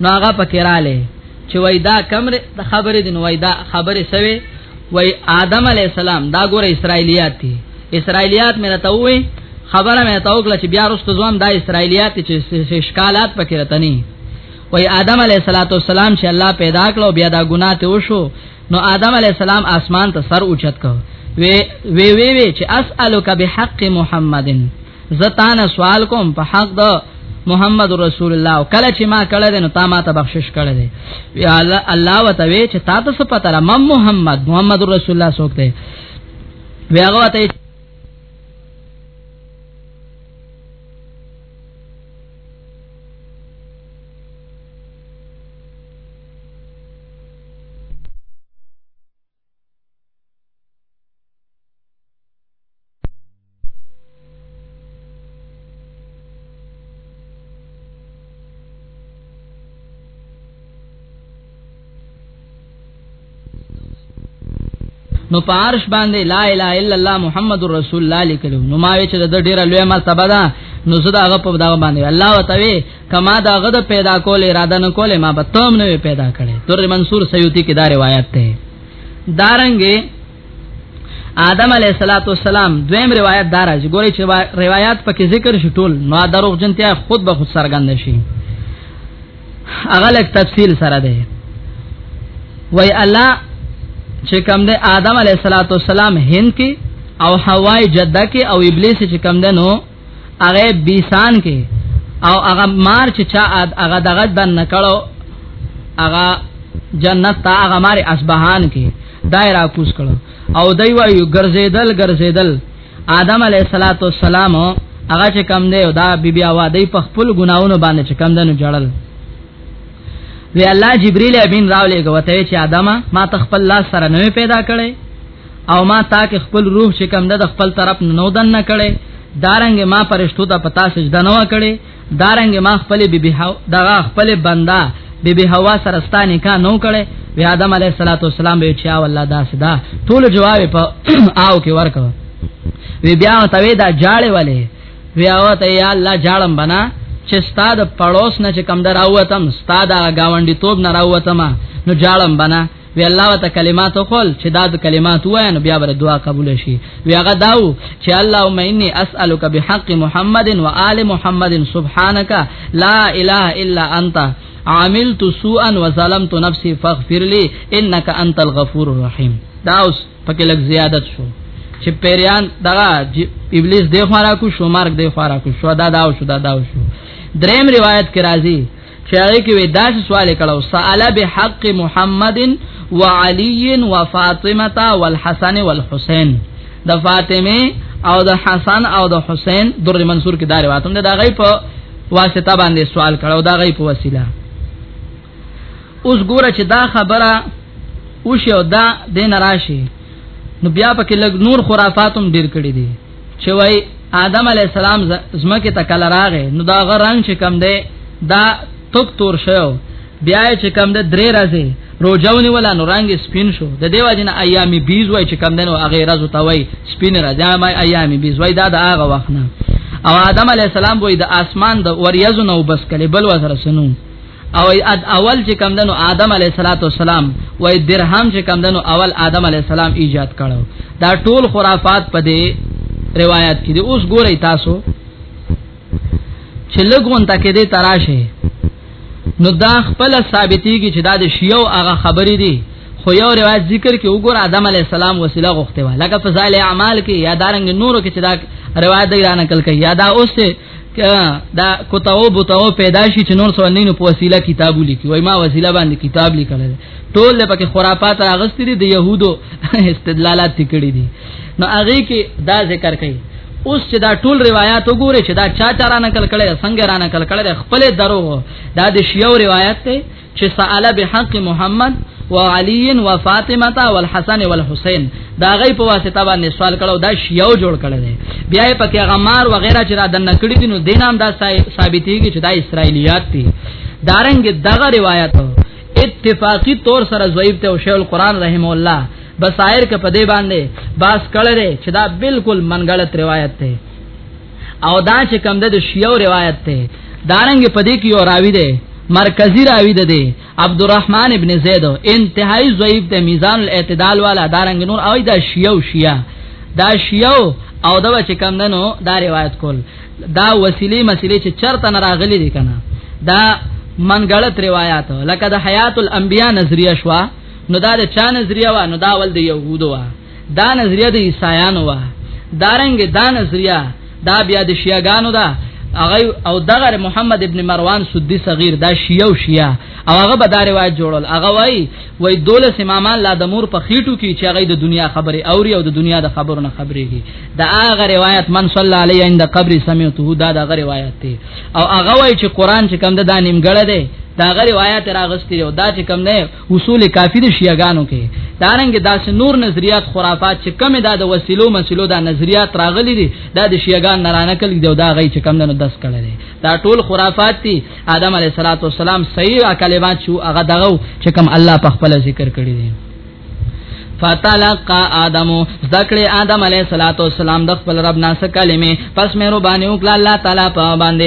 نو هغه پکې رااله چې وای دا کمره د خبرې دین وای دا خبرې سوي وای آدم علی السلام دا ګوره اسرایلیات دي اسرایلیات مې راته وې خبره مې ته وکړه چې بیا رسته ځوان دا اسرایلیات چې شکالات پکې راته نه وای آدم علی السلام چې الله پیدا کړو بیا دا ګناه ته وشو نو آدم علی السلام اسمان ته سر اوچت کو وی وی وی چې اسالک بحق محمدن زتان سوال کوم په حق د محمد رسول الله کله چې ما کړه دې نو تا ما ته بخشش کړه دې یا الله الله وتوي چې تا ته څه پته را محمد محمد رسول الله څوک دی بیا هغه ته نو پارش باندې لا اله الا الله محمد رسول الله لیکلو نو ما وی چې د ډیره لوی مرتبه ده نو زه دا غو په دا باندې الله وتعالى کما دا غد پیدا کول اراده نه کوله ما به تم نه پیدا کړي تر منصور سیوطی کې دا روایت ده دارنګه آدم علیہ الصلات والسلام دویم روایت دار چې ګوري چې روایت پکې ذکر شو ټول نو دروغ جنتیا خود به خود سرګند شي هغه لک تفصیل سره ده وای الله چې کوم ده آدم علیہ الصلات والسلام هند کې او حوای جده کې او ابلیس چې کوم ده نو هغه بیسان کې او هغه مار چې چا هغه دغه دن نکړو هغه جنت ته هغه مار اصبهان کې دایره کوس کړو او دای وایو ګرځیدل ګرځیدل آدم علیه الصلاۃ والسلام هغه چې کم دی او دا بی بی اوادی په خپل ګناونو باندې چې کم دنو جړل وی الله جبرئیل امین راولې غوته چې آدمه ما تخپل لاس سره نه پیدا کړي او ما تا کې خپل روح چې کم ده د خپل طرف نو دن نه کړي دارنګ ما پرشتو ته پتا سجده نه وکړي دارنګ ما خپل بی بی حو دغه خپل بندا بی بی حوا سره ستانه کا نو کړي وی آدم علیه الصلاۃ والسلام به چا والله داس دا ټول جواب په آو کې ورکو وی بیا ته وی دا جاړې والے وی او ته یا الله جاړم بنا چې ستاد پړوس نه چې کم دراوتم ستاد گاونډي توب نه راوتم نو جاړم بنا وی الله وت کلمات خپل چې دا د کلمات وای نو بیا بر دعا قبول شي وی هغه داو چې اللهم انی اسالک بحق محمد و آل محمد سبحانك لا اله الا انت عملت سوءا وظلمت نفسي فاغفر لي انك انت الغفور الرحيم دا اوس پکې لږ زیادت شو چې پیریان دغه ابلیس دی خورا کو شو مرګ دی خورا کو شو دا دا شو دا دا شو دریم روایت کې راځي چې هغه کې وې داس سوال کړو سالا به حق محمد وعلي وفاطمه والحسن والحسين د فاطمه او د حسن او د حسین در منصور کې دا روایت هم دا غي په واسطه باندې سوال کړو دا غي په وسیله اوس ګوره چې دا خبره او شو دا دین راشي نو بیا پکې لګ نور خرافاتم ډیر کړی دي چې وای آدم علی السلام زمکه ته کله راغې نو دا غ رنگ چې کم دی دا تک تور شو بیا چې کم ده درې راځي روجاونی ولا نو رنگ سپین شو د دیو جن ایامي بیز وای چې کم دنو هغه راز ته وای سپین راځي ما ایامي بیز وای دا د هغه وخت نه او آدم علی السلام وای د اسمان د وریازو نو بس کړي بل وسره سنو او اد اول چې کم دنو آدم علی صلوات و سلام وای درهم چې کم دنو اول آدم علی السلام ایجاد کړو دا ټول خرافات په دې روایت کې دي اوس ګورئ تاسو چې لګون تکې دې تراشه نو دا خپل ثابتېږي چې دا د شیو هغه خبرې دي خو یو روایت ذکر کې وګور آدم علی السلام وسیله غوښته و لکه فضائل اعمال کې یا دارنګ نورو کې چې دا روایت دی را نقل کوي یا دا اوس دا کوتاو بوتاو پیدا شي چې نور سوال نه په وسیله کتابو لیکي وای ما وسیله باندې کتاب لیکل ټول له پکې خرافات راغستې دي د يهودو استدلالات تکړي دي نو هغه کې دا ذکر کوي اوس چې دا ټول روایت وګوره چې دا چا چا را نقل کړي څنګه را نقل کړي خپل درو دا د شیو روایت ته چې ساله به حق محمد و علی و فاطمه والحسن والحسین دا غي په واسطه باندې سوال کړو دا شیاو جوړ کړل دي بیا یې پکې غمار و غیره چې را دنه کړی دي نو دینام دا ثابتېږي چې دا اسرایلیات دي دارنګ دغه روایت اتفاقی طور سره ضعیف ته او شیخ القران رحم الله بصائر ک په دې باندې باس کړل چې دا بالکل منګلت روایت ده او دا چې کم ده د شیعو روایت ته دارنګ پدې کې یو راوی دی مرکزی راوی ده دی عبدالرحمن ابن زید انتهایی ضعیف ده میزان الاعتدال والا دارنګ نور او دا شیعو شیعه دا شیعو او دا چې کم ده نو دا روایت کول دا وسیله مسیله چې چرته نه راغلی دي کنه دا من غلط روایت لکه د حیات الانبیاء نظریه شوا نو دا د چا نظریه وا نو دا ول د يهودو وا دا نظریه د عیسایانو وه دارنګ دا نظریه دا بیا د شیعاګانو ده هغه او دغه محمد ابن مروان سدی صغیر دا شیعه او شیعه او هغه به دا روایت جوړول هغه وای وای دولس امامان لا د مور په خېټو کې چې هغه د دنیا خبره اوري او د دنیا د خبرو نه خبرېږي دا هغه روایت من صلی الله علیه عند قبر سمعته دا دا روایت دی او هغه وای چې قران چې کوم د نیمګړه دی دا غ روایت راغستې او دا چې کوم نه اصول کافی د شیعاګانو کې دارنګ داس نور نظریات خرافات چې کم دا د وسیلو مسلو دا نظریات راغلي دي دا د شیعاګان نرانه کلی دی دا غي چې کم نه دس کړي دي دا ټول خرافات دي ادم علی صلوات و سلام صحیح کلمات شو هغه دغه چې کم الله په خپل ذکر کړی دي فتلقى ادم ذکر ادم علیہ الصلوۃ والسلام د خپل رب ناس کلمې پس مې ربانه وکړه الله تعالی په باندې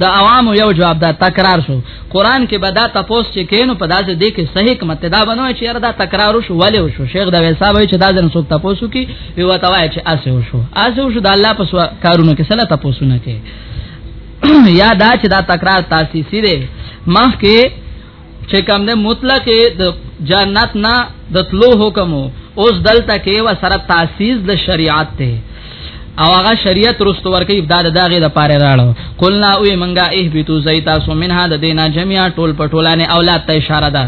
د عوامو یو جواب دا تکرار شو قران کې بدا تپوس چې کینو په داسې دې کې صحیح حکمت دا بنو چې یاره دا تکرار شو ولې شو شیخ دا ویسا وای چې دا ځن څوک تپوسو کې یو وتا وای چې اسه شو اسه شو د الله په کارونو کې سلا تپوسو نه کې یا دا چې دا تکرار تاسیسی دی مخ کې چې کوم د مطلق د جنت نه د تلو حکم اوس دلته کې و سره تاسیس د شریعت ته او هغه شریعت رست ورکی ابداد داغه د پاره راړو قلنا او منګه اه بیتو زیتا سو منها د دینا جميعا ټول پټولانه اولاد ته اشاره ده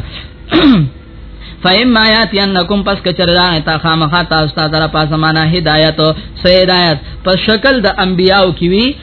فایم ما یاتی انکم پس کچر دا تا خامخا تاسو ته در پاسمانه هدایت سه هدایت په شکل د انبیاو کی وی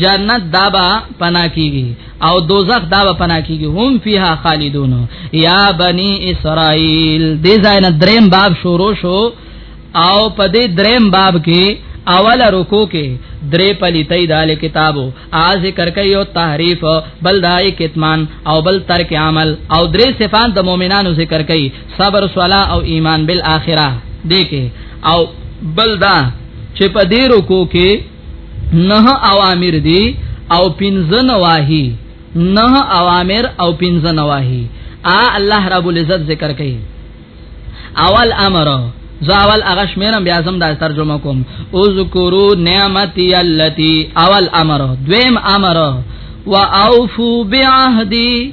جنت دابا پنا کیږي او دوزخ دابا پنا کیږي هم فیها خالدون یا بنی اسرائیل دې ځای نه دریم باب شروع شو او په دې دریم باب کې اول رکو کې درې پلیتې دال کتابو ا ذکر کوي او تحریف بل دای کتمان او بل ترک عمل او درې صفات د مؤمنانو ذکر کوي صبر صلا او ایمان بالآخره دې کې او بل دا چې په دې رکو کې نه اوامر دي او پنځه نواهی نه اوامر او پنځه نواهی ا الله رب العزت ذکر کوي اول امر زاول اغش مینم بیا زم دا ترجمه کوم اذکرو نعمتي التي اول امر دویم امر واوفو بعهدي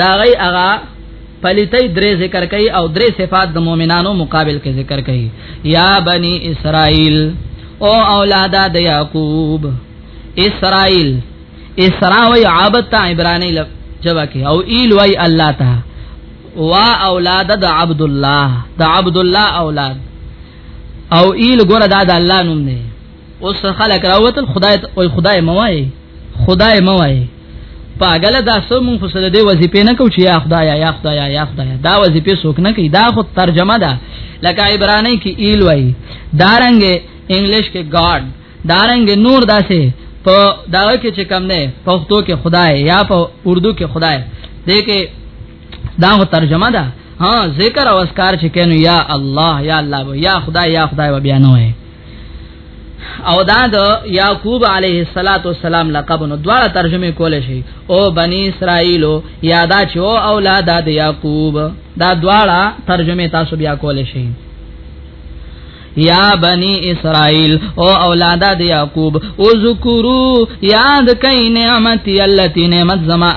دا غي اغا پلیتې درې ذکر کوي او درې صفات د مؤمنانو مقابل کې ذکر کوي یا بنی اسرائیل او اولاد د یعقوب اسرائیل اسرا و عبد تا عبرانی لب جبا کې او ایل وای الله تا وا اولاد د عبد الله د عبد الله اولاد او ایل ګره دا د الله نوم نه اوس خلک راوتل خدای او خدای موای خدای موای پاګل دا سم خو سره دی وظیفې نه کو چې یا خدای یا خدای یا خدای دا وظیفې څوک نه کوي دا خو ترجمه ده لکه عبرانی کې ایل وای دارنګ انګلیش کې گاډ دارنګ نور داسې په دا کې چې کم نه پښتو کې خدای یا په اردو کې خدای دې کې دا خو ترجمه ده ها ذکر او اسکار چې کینو یا الله یا الله یا خدای یا خدای و بیانوي او دا د یعقوب علیه الصلاۃ والسلام لقب نو دواړه ترجمه کول شي او بنی اسرائیل یادا چې او اولاد د یعقوب دا دواړه ترجمه تاسو بیا کول شي یا بنی اسرائیل او اولاد د یعقوب او ذکرو یاد کئ نعمت یلتی نعمت زما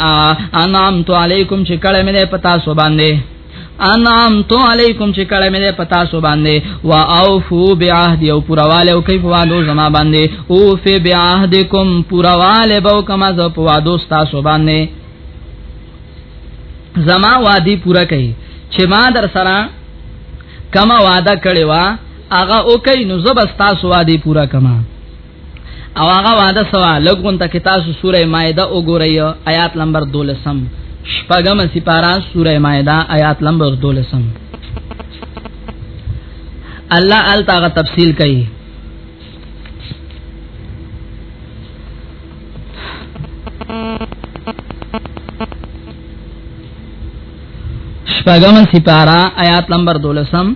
انعام تو علیکم چې کله مې پتا سو باندې انعام تو علیکم چې کله مې پتا سو باندې وا اوفو بعهد یو پرواله او کیف وادو زما باندې او فی بعهدکم پرواله بو کما ز په وادو ستا سو باندې زما وادي پورا کړي چې ما در سره کما وعده کړی وا هغه او کین نو زبستا سو وادي پورا کما او هغه وعده سوا لګون ته کتاسو سوره مائده وګورئ آیات نمبر 12 شپږم سپارا سوره مائده آیات نمبر 12 الله ال تاغه تفصیل کوي شپږم سپارا آیات نمبر 12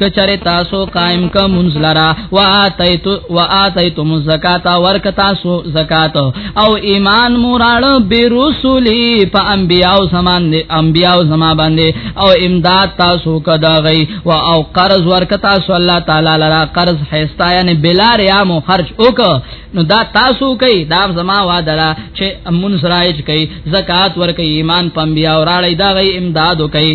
کچره تاسو قائم کا منزلرا واتیت واتیتم الزکات ورک تاسو زکات او ایمان مورال برسولی په انبیاء زمان دی انبیاء زما باندې او امداد تاسو کدا غي وا او قرض ورک تاسو الله تعالی لرا قرض حستا یعنی بلا ریا مو خرج وک نو دا تاسو کوي دا زما وعده ده چې منزرایج کوي زکات ورک ایمان پم بیا وراړی دا غي امداد کوي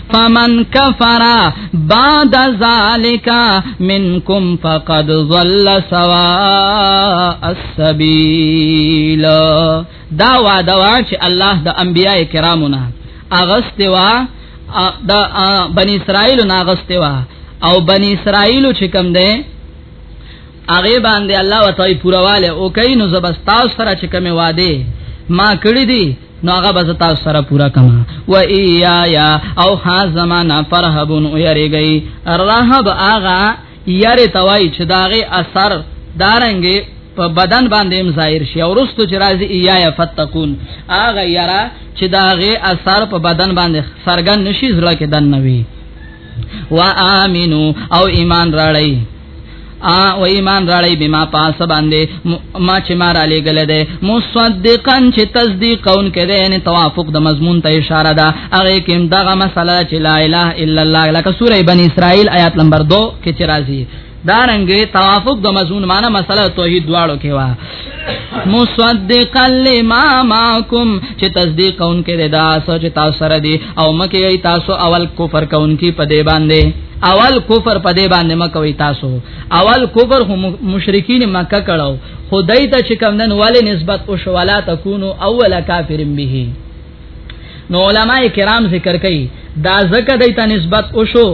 فمن کفر بعد ذالک منکم فقد ضل سواء السبیل دا وعده وا چې الله د انبیای کرامو نه اغسته وا د بنی اسرائیل نه اغسته وا او بنی اسرائیل چې کم ده هغه باندې الله وتعالى پورواله او کین زبستا سره چې کوم وعده ما کړی دي نو هغه بز تاسو سره پورا کما و ایا یا او خاص زمانہ فرحبون او یری گئی رهب اغا یری توای چې داغه اثر دارنګي په بدن باندې هم ظاهر شي او رستو چې راځي ایا یا فتقون اغه یرا چې داغه اثر په بدن باندې سرګن نشي زړه کې دن نوي وا امنو او ایمان راړی ا و ایمان راړی بما پاس باندې ما چې ما را لګل ده مصدقن چې تصدیق کون کړي ان توافق د مضمون ته اشاره ده هغه کوم دغه مسله چې لا اله الا الله لکه سوره بنی اسرائیل آیات نمبر 2 کې چې راځي دارنګه توافق د مضمون معنی مسله توحید دواړو کې وا مصدقا لما معكم چې تصدیق کوونکې ده دا سوچ تاسو سره دي او مکه تاسو اول کفر کوونکې په دې باندې اول کفر په دې باندې مکوي تاسو اول کفر هم مشرکین مکه کړهو خدای ته چې کوم نن والي نسبت او شوالا تکونو اول کافرین به نو علماء کرام ذکر کوي دا زکه دای ته نسبت او شو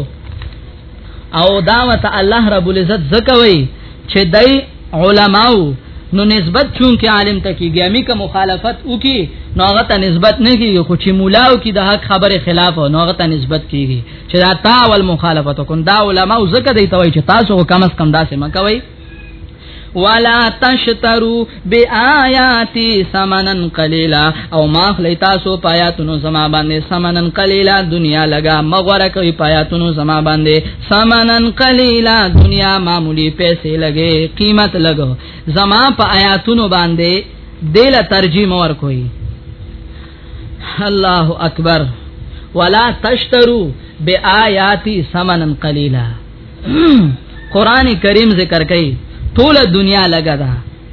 او دا وت الله رب العزت زکوي چې دای علماو نو نسبت چون کې عالم ته کیږي امی که مخالفت وکي نو هغه ته نسبت نه کیږي خو چې مولاو کې د حق خبره خلاف نو هغه ته نسبت کیږي چې دا تا ول مخالفت کوم دا علما زکه دی توي چې تاسو کم اس کم داسې مکوي ولا تشترو بیااتی سمنن قلیلا او ما خلی تاسو پایاتونو زما باندې سمنن قلیلا دنیا لگا مغوره کوي پایاتونو زما باندې سمنن قلیلا دنیا معمولی پیسې لګې قیمت لګو زما په آیاتونو باندې دل ترجمه ور کوي الله اکبر ولا تشترو بیااتی سمنن قلیلا قران کریم ذکر کوي ټول دنیا لګا ده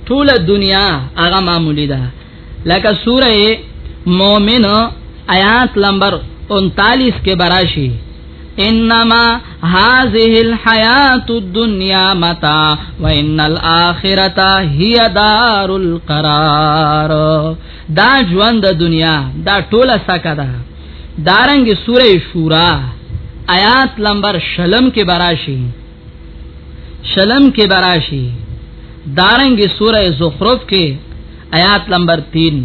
ټول دنیا هغه معمولی ده لکه سوره مومن آیات نمبر 39 کې براشي انما هذه الحیات الدنیا متاع وان الاخرته هی دار القرار دا ژوند د دنیا دا ټوله سکه ده دارنګ سوره شورا آیات نمبر شلم کې براشي شلم کې براشي دارنګ سوره زخرف کې آیات نمبر 3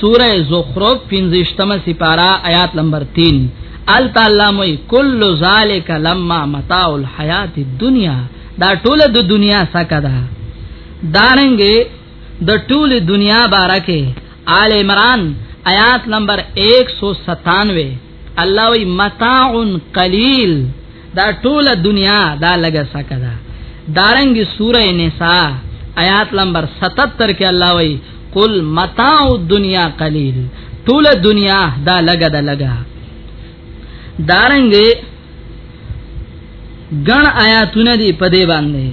سوره زخرف 15مه سپارا آیات نمبر 3 ال تعالی موي کل ذالک لما متاع الحیات الدنیا دا ټول د دنیا سکه ده دارنګه د ټول دنیا بارکه آل عمران آیات نمبر 197 الله وی متاع قلیل دا ټول دنیا دا لګه سکه دا دارنګي سوره نساء آیات نمبر 77 کې الله وی قل متاع الدنیا قلیل ټول دنیا دا لګه دا لګه دارنګي ګڼ آیاتونه دی په دې باندې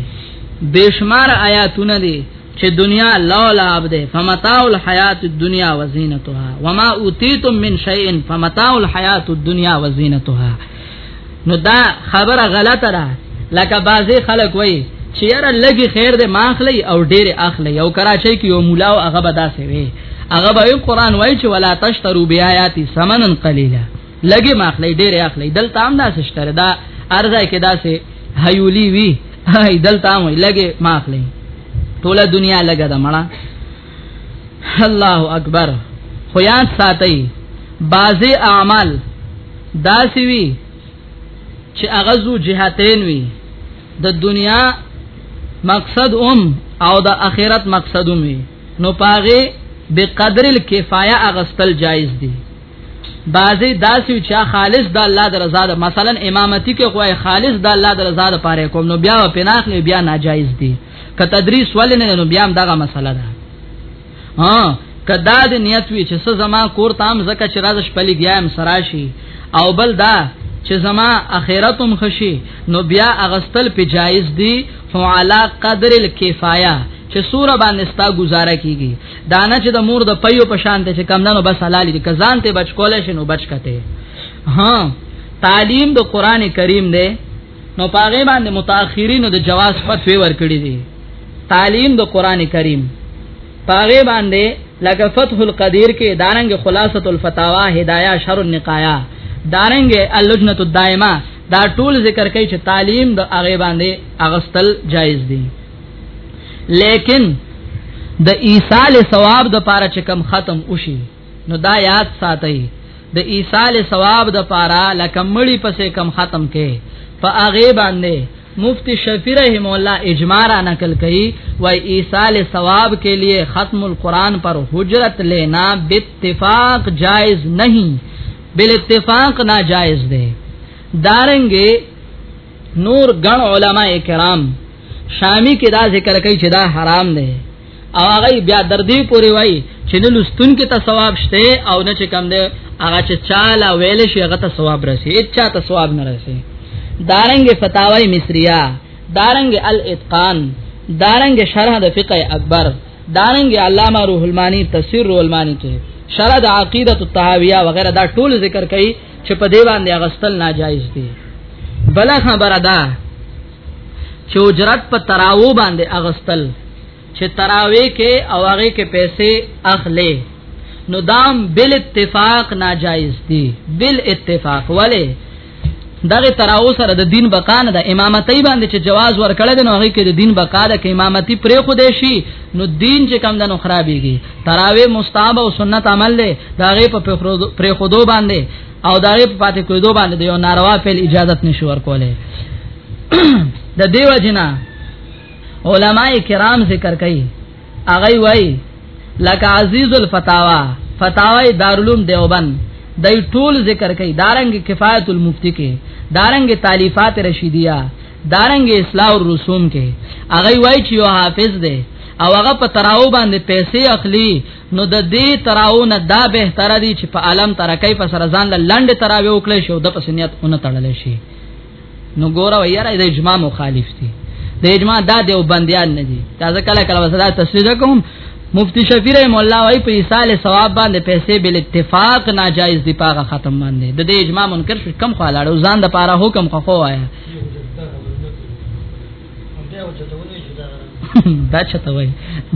بشمار آیاتونه دی چې دنیا لولا عبد فمتاع الحیات الدنیا وزینتها وما اوتیتم من شیء فمتاع الحیات الدنیا وزینتها نو دا خبره غلطه ده لکه بعضی خلک وایي چې یاره لګي خیر دې ماخلی او ډېر اخلي او کراچۍ کې یو مولا او هغه بداسه وي هغه به قرآن وایي چې ولا تشترو بیااتی ثمنن قلیلا لګي ماخلې ډېر اخلي دلته هم دا سشتره دا ارزه کې دا سه هيولي وی هاي دلته هم لګي ماخلې ټوله دنیا لګه دا مړه الله اکبر خو یاد ساتي بعضی اعمال داسې وی چې هغه زو جهتین وی د دنیا مقصد اوم او د اخرت مقصد اوم وی نو پاغه بقدر الکفایه اغستل جایز دی بعضی داسې چې خالص د الله د رضا ده مثلا امامتی کې خو خالص د الله د رضا لپاره کوم نو بیا په ناخلې بیا ناجایز دي که تدریس ول نه نو بیا هم دغه مسله ده ها کدا د نیت وی چې څه زما کور تام زکه چې راز شپلې ګیایم سراشي او بل دا چې زما اخرتم خشي نو بیا اغستل په جایز دي فعلا قدر الکفایه چې سوره باندې ستا گزاره کیږي دانه چې د مور د پيو په شان ته چې کم نه نو بس حلال دي کزان ته بچ کولای شي نو بچ کته ها تعلیم د قران کریم دی نو پاغه باندې متأخرینو د جواز فتوی ورکړي دي تعلیم د قران کریم پاغه باندې لکه فتح القدیر کې دارنګ خلاصۃ الفتاوا هدایا شر النقایا دارنګ اللجنه الدائمه دا ټول ذکر کوي چې تعلیم د هغه باندې اغستل جایز دي لیکن د ایصال ثواب د پاره چې کم ختم وشي نو دا یاد ساتي د ایصال ثواب د پاره لکه مړی پسې کم ختم کې په هغه باندې مفتی شفیع رحم الله اجماع را نقل کړي و ایصال ثواب کے لیے ختم القرآن پر حجرت لینا باتفاق جائز نہیں بالاتفاق ناجائز دے دارنګه نور ګڼ علما کرام شامی کې دا ذکر کوي چې دا حرام دی او هغه بیا در دې پورې وای چې نه لستون کې ته ثواب شته او نه چې کم دی هغه چې چاله ویل شي هغه ته ثواب رسي اچا ته ثواب نه رسي دارنګ فتاوی مصریه دارنګ الاتقان دارنګ شرح د فقه اکبر دارنګ علامه روح المانی تفسیر روح المانی کې شرح د عقیدۃ الطحاویہ وغیرہ دا ټول ذکر کړي چې په دې باندې اغستل ناجایز دي بل خبره ده چې اجرت په تراو باندې اغستل چې تراوی کې او هغه کې پیسې اخلي نو دام بل اتفاق ناجایز دي بل اتفاق ولی دغه تراو سره د دین بقا نه د امامتۍ باندې چې جواز ورکړل نو هغه کې د دین بقا د امامتي پرې خو دې شي نو دین چې کم د نو خرابېږي تراوی مستحب او سنت عمل دی دا غي په پرې خودو باندې او دا غي په پاتې کېدو باندې دی او ناروا فعل اجازه نشو ورکوله د دیو جنا علماء کرام ذکر کوي اغه وای لکه عزیز الفتاوا فتاوی دارالعلوم دیوبند دای ټول ذکر کوي دارنګ کفایت المفتی کې دارنګ تالیفات رشیدیه دارنګ اصلاح الرسوم کې هغه وای چې یو حافظ دی او هغه په تراو باندې پیسې اخلي نو د دې تراو نه دا به تر دي چې په عالم ترکې په سر ځان لاندې تراوي وکړي شو د پسنیت اون تړل شي نو ګوره ویره د اجماع مخالف دي د اجماع دا دیو بندیان نه دي تازه کله کله وسدا تصویر کوم مفتی شفیع رحم الله وايي په ایصال ثواب باندې پیسې بل اتفاق ناجایز دی پاغه ختم باندې د دې اجماع منکر شو کم خلاړو ځان د پاره حکم خو وایا دا چته وای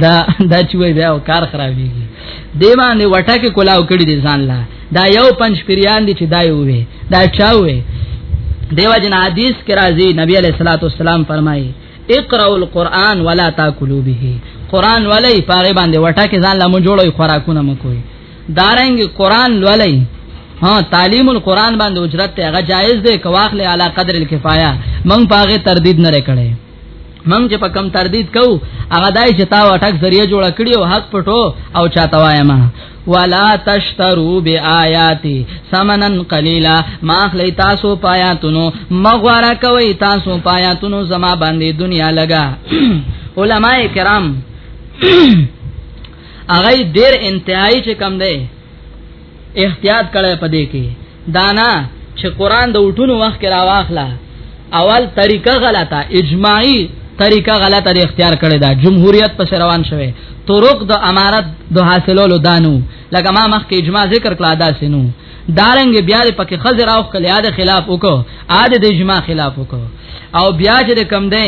دا دا چې وای بیا کار خرابېږي دی باندې وټه کې کولاو کړی دي ځان لا دا یو پنځ پیریان دي چې دا یو وي دا چا وي دیو جن حدیث کې راځي نبی علیہ الصلوۃ والسلام فرمایي اقرأوا القرآن ولا تاكلوا به قرآن ولای پاره باندې وټه کې ځان لا مونږ جوړوي خوراکونه مکوئ دارنګ قران لولای ها تعلیم القرآن باندې اجرت ته هغه جایز دی کواخل علی قدر الکفایه من پاغه تردید نه کړي من چې په کم تردید کو هغه دای چې تا وټک ذریعہ جوړ کړی او حق پټو او چاته وایم ولا تشترو بیااتی سمنن قلیلا ما خلی تاسو پایاتونو مغوارا کوي تاسو پایاتونو زما باندې دنیا لگا علماء کرام هغه ډیر انتهایی چې کم دی احتیاط کړی پدې کې دانا چې قران د وټونو وخت کې راواخلا اول طریقه غلطه اجماعي طریقه غلطه د اختیار کړی دا جمهوریت په روان شوه طرق د امارت د حاصلولو دانو لکه ما مخکې اجماع ذکر کړه دا سينو دارنګ بیا د پکې خزر او خلیاد خلاف وکړو عاد د اجماع خلاف وکړو او بیا چې کم دی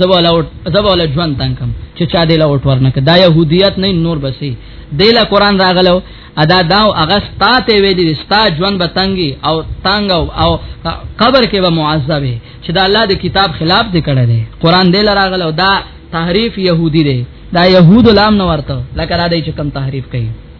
زباله زباله ژوند تنکم چې چا دې لوټ ورنک دا يهوديت نه نور بسي دله قران راغلو ادا داو هغه ستاته وی دي ستا ژوند به تنګي او تنگ او, او قبر کې به معذبه چې دا الله د کتاب خلاف دې کړه دې قران دې لراغلو دا تحریف يهودي دې دا يهود لام نه ورته لکه را دې چې کم تحریف کوي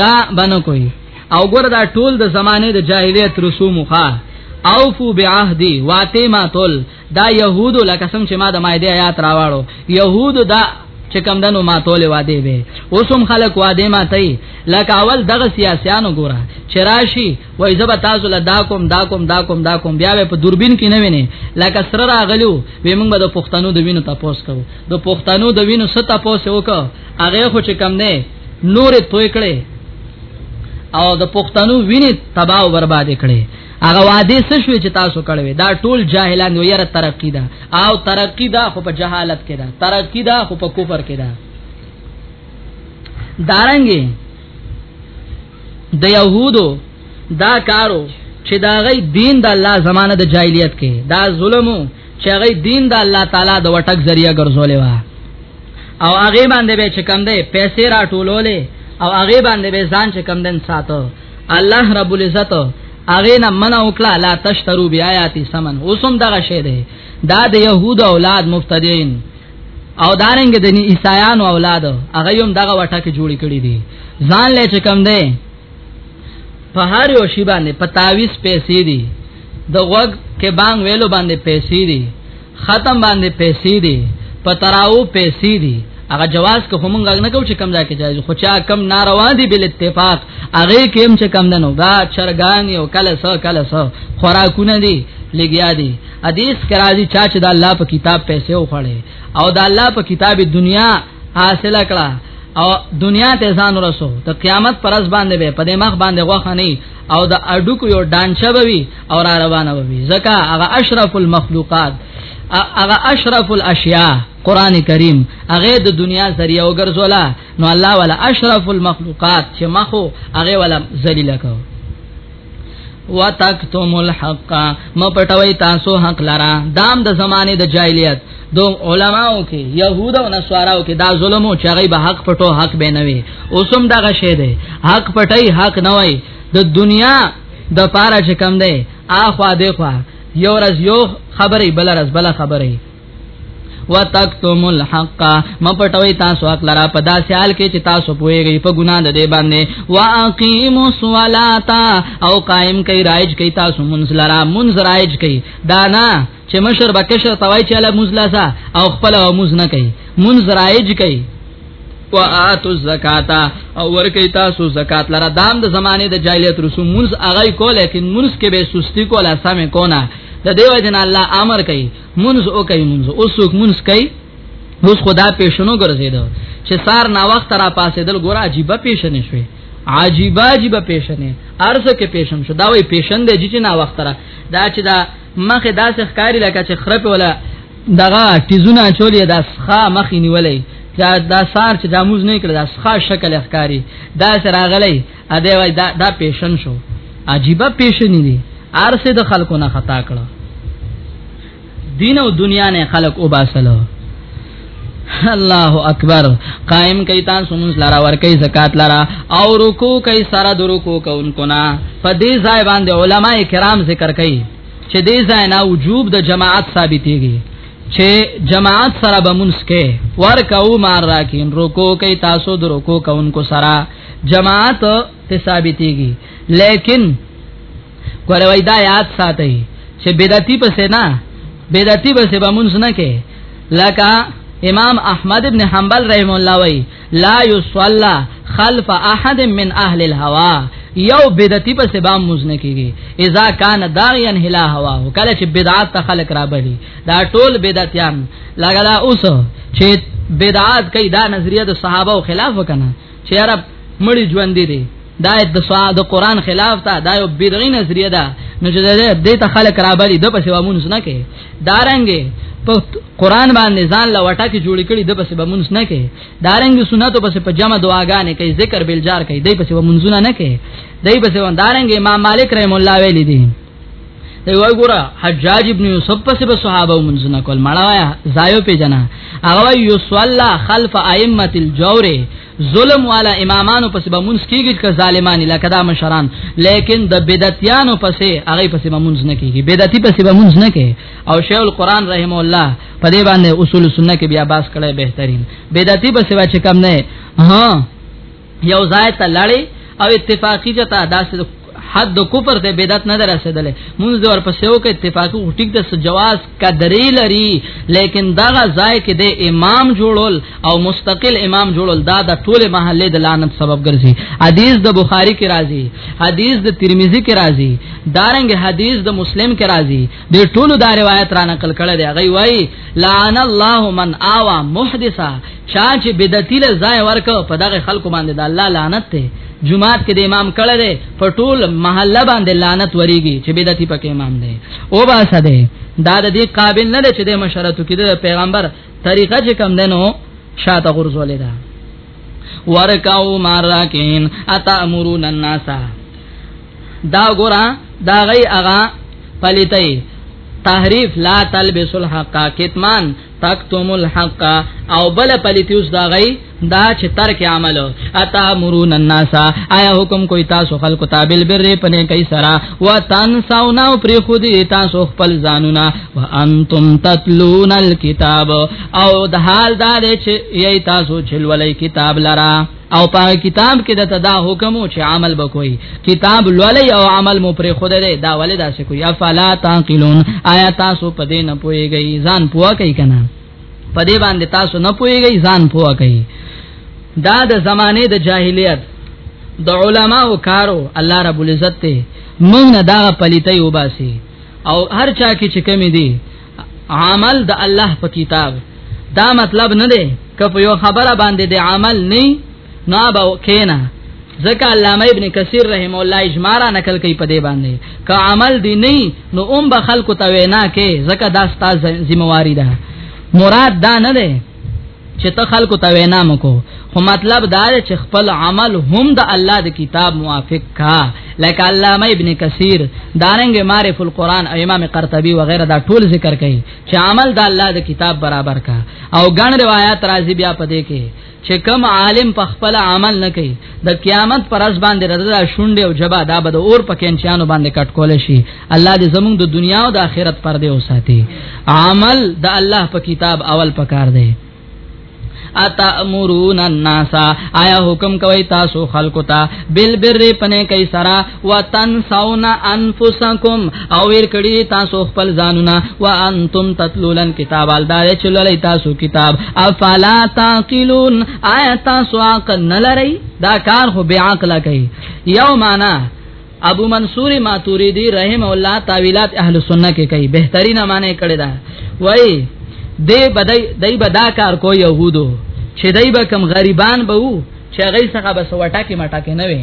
دا بنه کوي او ګور دا ټول د زمانه د جاهلیت رسوم خو اوفو بعهدی واته ما تول دا يهود لکه څنګه چې ما د مایده آیات راوړو يهود دا چې کم دنو ما تول واده به اوسم خلق واده ما تای لکه اول دغه سیاسيانو ګوره چراشی وای زب تاسو له دا کوم دا کوم دا کوم دا کوم بیا په دوربین کې نه ویني لکه سره راغلو وې موږ د پښتنو د وینو تاسو کو د پښتنو د وینو ست تاسو وکړه هغه خو چې کم نه نور توې کړې او د پښتنو ویني تباہ او برباد کړي هغه وادي څه شوې چې تاسو کړوي دا ټول جاهلان یو یره ترقی ده او ترقی ده خو په جهالت کې ده ترقی ده خو په کفر کې ده دارنګي د يهودو دا کارو چې دا غي دین د الله زمانه د جاهلیت کې دا ظلمو چې غي دین د الله تعالی د وټک ذریعہ ګرځولې وا او هغه باندې به چې کم دی پیسې را ټولولې او هغه باندې به ځان چې کم دین ساتو الله رب العزت هغه نه منع وکړه لا تشترو بیااتی سمن اوسم دغه شه دی دا د يهود اولاد مفتدین او دارنګ د نی عیسایانو اولاد هغه هم دغه وټه کې جوړی کړی دي ځان لې چې کم دی په هر یو شی باندې په تعویز پیسې دي د غوګ کې بانګ ویلو باندې پیسې دي ختم باندې پیسې دي په تراو پیسې دي هغه جواز که هم غږ نه کو چې کم ځای کې جایز خو چا کم ناروا دي بل اتفاق هغه کېم چې کم دنو دا چرګان یو کله سو کله سو خوراکونه دي لګیا دي حدیث کرا دي چا چې د الله په کتاب پیسې وخړې او د الله په کتاب دنیا حاصله کړه او دنیا ته ځان ورسو ته قیامت پر اس باندې به پدې مخ باندې غوخه نه او د اډو کو یو ډانچه بوي او را روانه بوي ځکه هغه اشرف المخلوقات هغه اشرف الاشیاء قران کریم هغه د دنیا ذریعہ وګرځولا نو الله ولا اشرف المخلوقات چې مخو هغه ولا ذلیل کړو وتکتم الحق ما پټوي تاسو حق لرا دام د زمانه د جاهلیت دو علماو کې يهود او نصاراو کې دا ظلم او چغې به حق پټو حق به نه وي اوسم دا غشه ده حق پټي حق نه وای د دنیا د پاره چې کم ده اخوا دی خوا یو رز یو خبرې بل رز بل خبرې وتکتم الحق ما پټوي تاسو حق لرا په داسې حال کې چې تاسو پويږئ په ګناه ده دی باندې واقیم الصلاه او قائم کوي رایج کوي تاسو منځ لرا منځ رایج کوي دانا چې مشر بکشر توای چې له مزلاسا او خپل مز نه کوي منځ رایج کوي واتو الزکات او ورکی تاسو زکات لره دام د دا زمانه د جاهلیت رسوم منز اغای کول لیکن منز کې به سستی کوله سمې کونه د دیو جن الله امر کوي منځ او کوي منځ او څوک منځ کوي اوس خدا پېښنو ګرځیدو چې سار نا وخت را پاسې دل ګور عجيبه پېښنې شوې عجيبه عجيبه پېښنې ارزه کې پېښن شو دا وې پېښن دې چې نا وخت را دا چې دا مخه داسې ښکاری لکه چې خرپ ولا دغه تیزونه چولې دا ښا مخې نیولې دا دا سار چې داموز نه کړ دا ښا شکل ښکاری دا سره غلې ا دې وای دا دا پیشن شو عجیب پیشن دي ارسه د خلکو نه خطا کړه دین او دنیا نه خلق او باسلو الله اکبر قائم کئ تاسو مونږ لارا ور کئ زکات لارا او رکوع کئ سارا د رکوع کوونکو نا په دې ځای باندې علما کرام ذکر کئ چې دې ځای نه وجوب د جماعت ثابتېږي چې جماعت سره به مونږ کې ور کوو مار راکین رکوع کئ تاسو د رکوع کوونکو سره جماعت ته ثابتېږي لیکن کوله وای دا یاد ساتي چې بدعتي پس نه بدعتي پس به مونږ نه کې لکه امام احمد ابن حنبل رحم الله وای لا یصلی خلف احد من اهل الهوا یو بدعتي په سبا مزنه کیږي اذا کان داعیا هلا هوا کله چې بدعات ته خلق را بلی دا ټول بدعتيان لګلا اوس چې بدعات کوي دا نظریه د صحابه خلاف وکنه چې یاره مړی ژوند دی دا د سوا د قران خلاف تا دا یو بدعي نظریه ده نو چې دې ته خلک را بلی د پسې ومونس نه کې دارنګې په قران باندې ځان لا وټه کې جوړ کړي د پسې ومونس نه کې دارنګې سنتو پسې په جمع دعاګانې کوي ذکر بلجار کوي دې پسې ومونځونه نه کې دې پسې وندارنګې امام مالک رحم الله ویلي دي دی وای ګوره حجاج ابن یوسف پس به صحابه منځنه کول مړه وایا زایو پیجنا هغه وای یصلی خلف ائمه الجور ظلم والا امامانو پس به منځ کیږي که ظالمان لکه دا مشران لیکن د بدعتیانو پس هغه پس به منځ نه کیږي بدعتی پس به منځ نه کوي او شیخ القران رحم الله په دې باندې اصول سنت کې بیا باس کړي بهترین بدعتی پس به چې کم نه ها یو ځای ته لړی او اتفاقی جتا داسې حد د کفر ته بدعت نه درسېدل مونږ ور پسې یو کې اتفاقی ټیک د جواز قدرې لري لیکن دغه ځای کې د امام جوړول او مستقل امام جوړول دا د ټول محله د لعنت سبب ګرځي حدیث د بخاری کې راځي حدیث د ترمذی کې راځي دارنګ حدیث د مسلم کې راځي د ټولو دا روایت را نقل کړه دی غي وای لعن الله من آوا محدثا چا چې بدعتي له ځای ورک په دغه خلکو باندې د الله لعنت ته جمعات کې د امام کړه دی په ټول محله باندې لعنت وریږي چې بدعتي پکې امام دی او با سده دا د دې قابل نه دی چې د مشرتو کې د پیغمبر طریقه چې کم دنو شاته غرزولې ده ورکاو مارکین اتا امرون الناس دا ګورا دا غي اغا پلیتای تحریف لا تلبس الحق کتمان تکتم الحق او بل پلیتیوس دا غي دا چې ترک عمل اتا مرون الناس آیا حکم کوئی تاسو خلق تابل بر پنه کای سرا وتنسون او پر خود تاسو خپل ځانونا وانتم تتلون الكتاب او د حال دا چې یی تاسو چلولای کتاب لرا او په کتاب کې د تدا حکم چې عمل وکوي کتاب لولي او عمل مو پرې خود دی دا ولې دا څه کوي افلا تعقلون آیا تاسو په دې نه پويږئ ځان پوه کوي کنه په دې باندې تاسو نه پويږئ ځان پوه کوي دا د زمانه د جاهلیت د علماو کارو الله رب العزت ته مونږ نه دا پلیتي وباسي او هر چا کې چې کمی دي عمل د الله په کتاب دا مطلب نه دی که په یو خبره باندې د عمل نه نه به کینا ځکه علامه ابن کثیر رحم الله اجماع را نقل کوي په دې باندې که عمل دی نه نو اوم به خلکو ته وینا کې ځکه دا ستاسو ذمہ واری ده مراد دا نه ده چې ته خلکو ته وینا مکو خو مطلب دا دی چې خپل عمل هم د الله د کتاب موافق کا لکه علامه ابن کثیر دارنګ معرف القرآن او امام قرطبي وغیرہ دا ټول ذکر کوي چې عمل د الله د کتاب برابر کا او ګڼ روایت راځي بیا پدې کې چې کم عالم په خپل عمل نه کوي د قیامت پر اس باندې رضا شونډه او جبا دا به د اور په کینچانو باندې کټ کول شي الله دې زموږ د دنیا او د آخرت پر دې وساتي عمل د الله په کتاب اول پکار دی اتامرون الناس آیا حکم کوي تاسو خلکو ته بل بر پنه کوي سرا وتنسون انفسکم او ور کړی تاسو خپل ځانونه وانتم تتلولن کتاب الدار چللی تاسو کتاب افلا تعقلون آیا تاسو عقل نلری دا کار خو بیا عقل کوي یو معنا ابو منصور ماتوریدی رحم الله تعویلات اهل سنت کې کوي بهترین معنی کړی دا وای دی بدای دای بدا کار کو یهودو چې دای به کم غریبان به وو چې غي څخه بس وټه کې مټه کې نه وي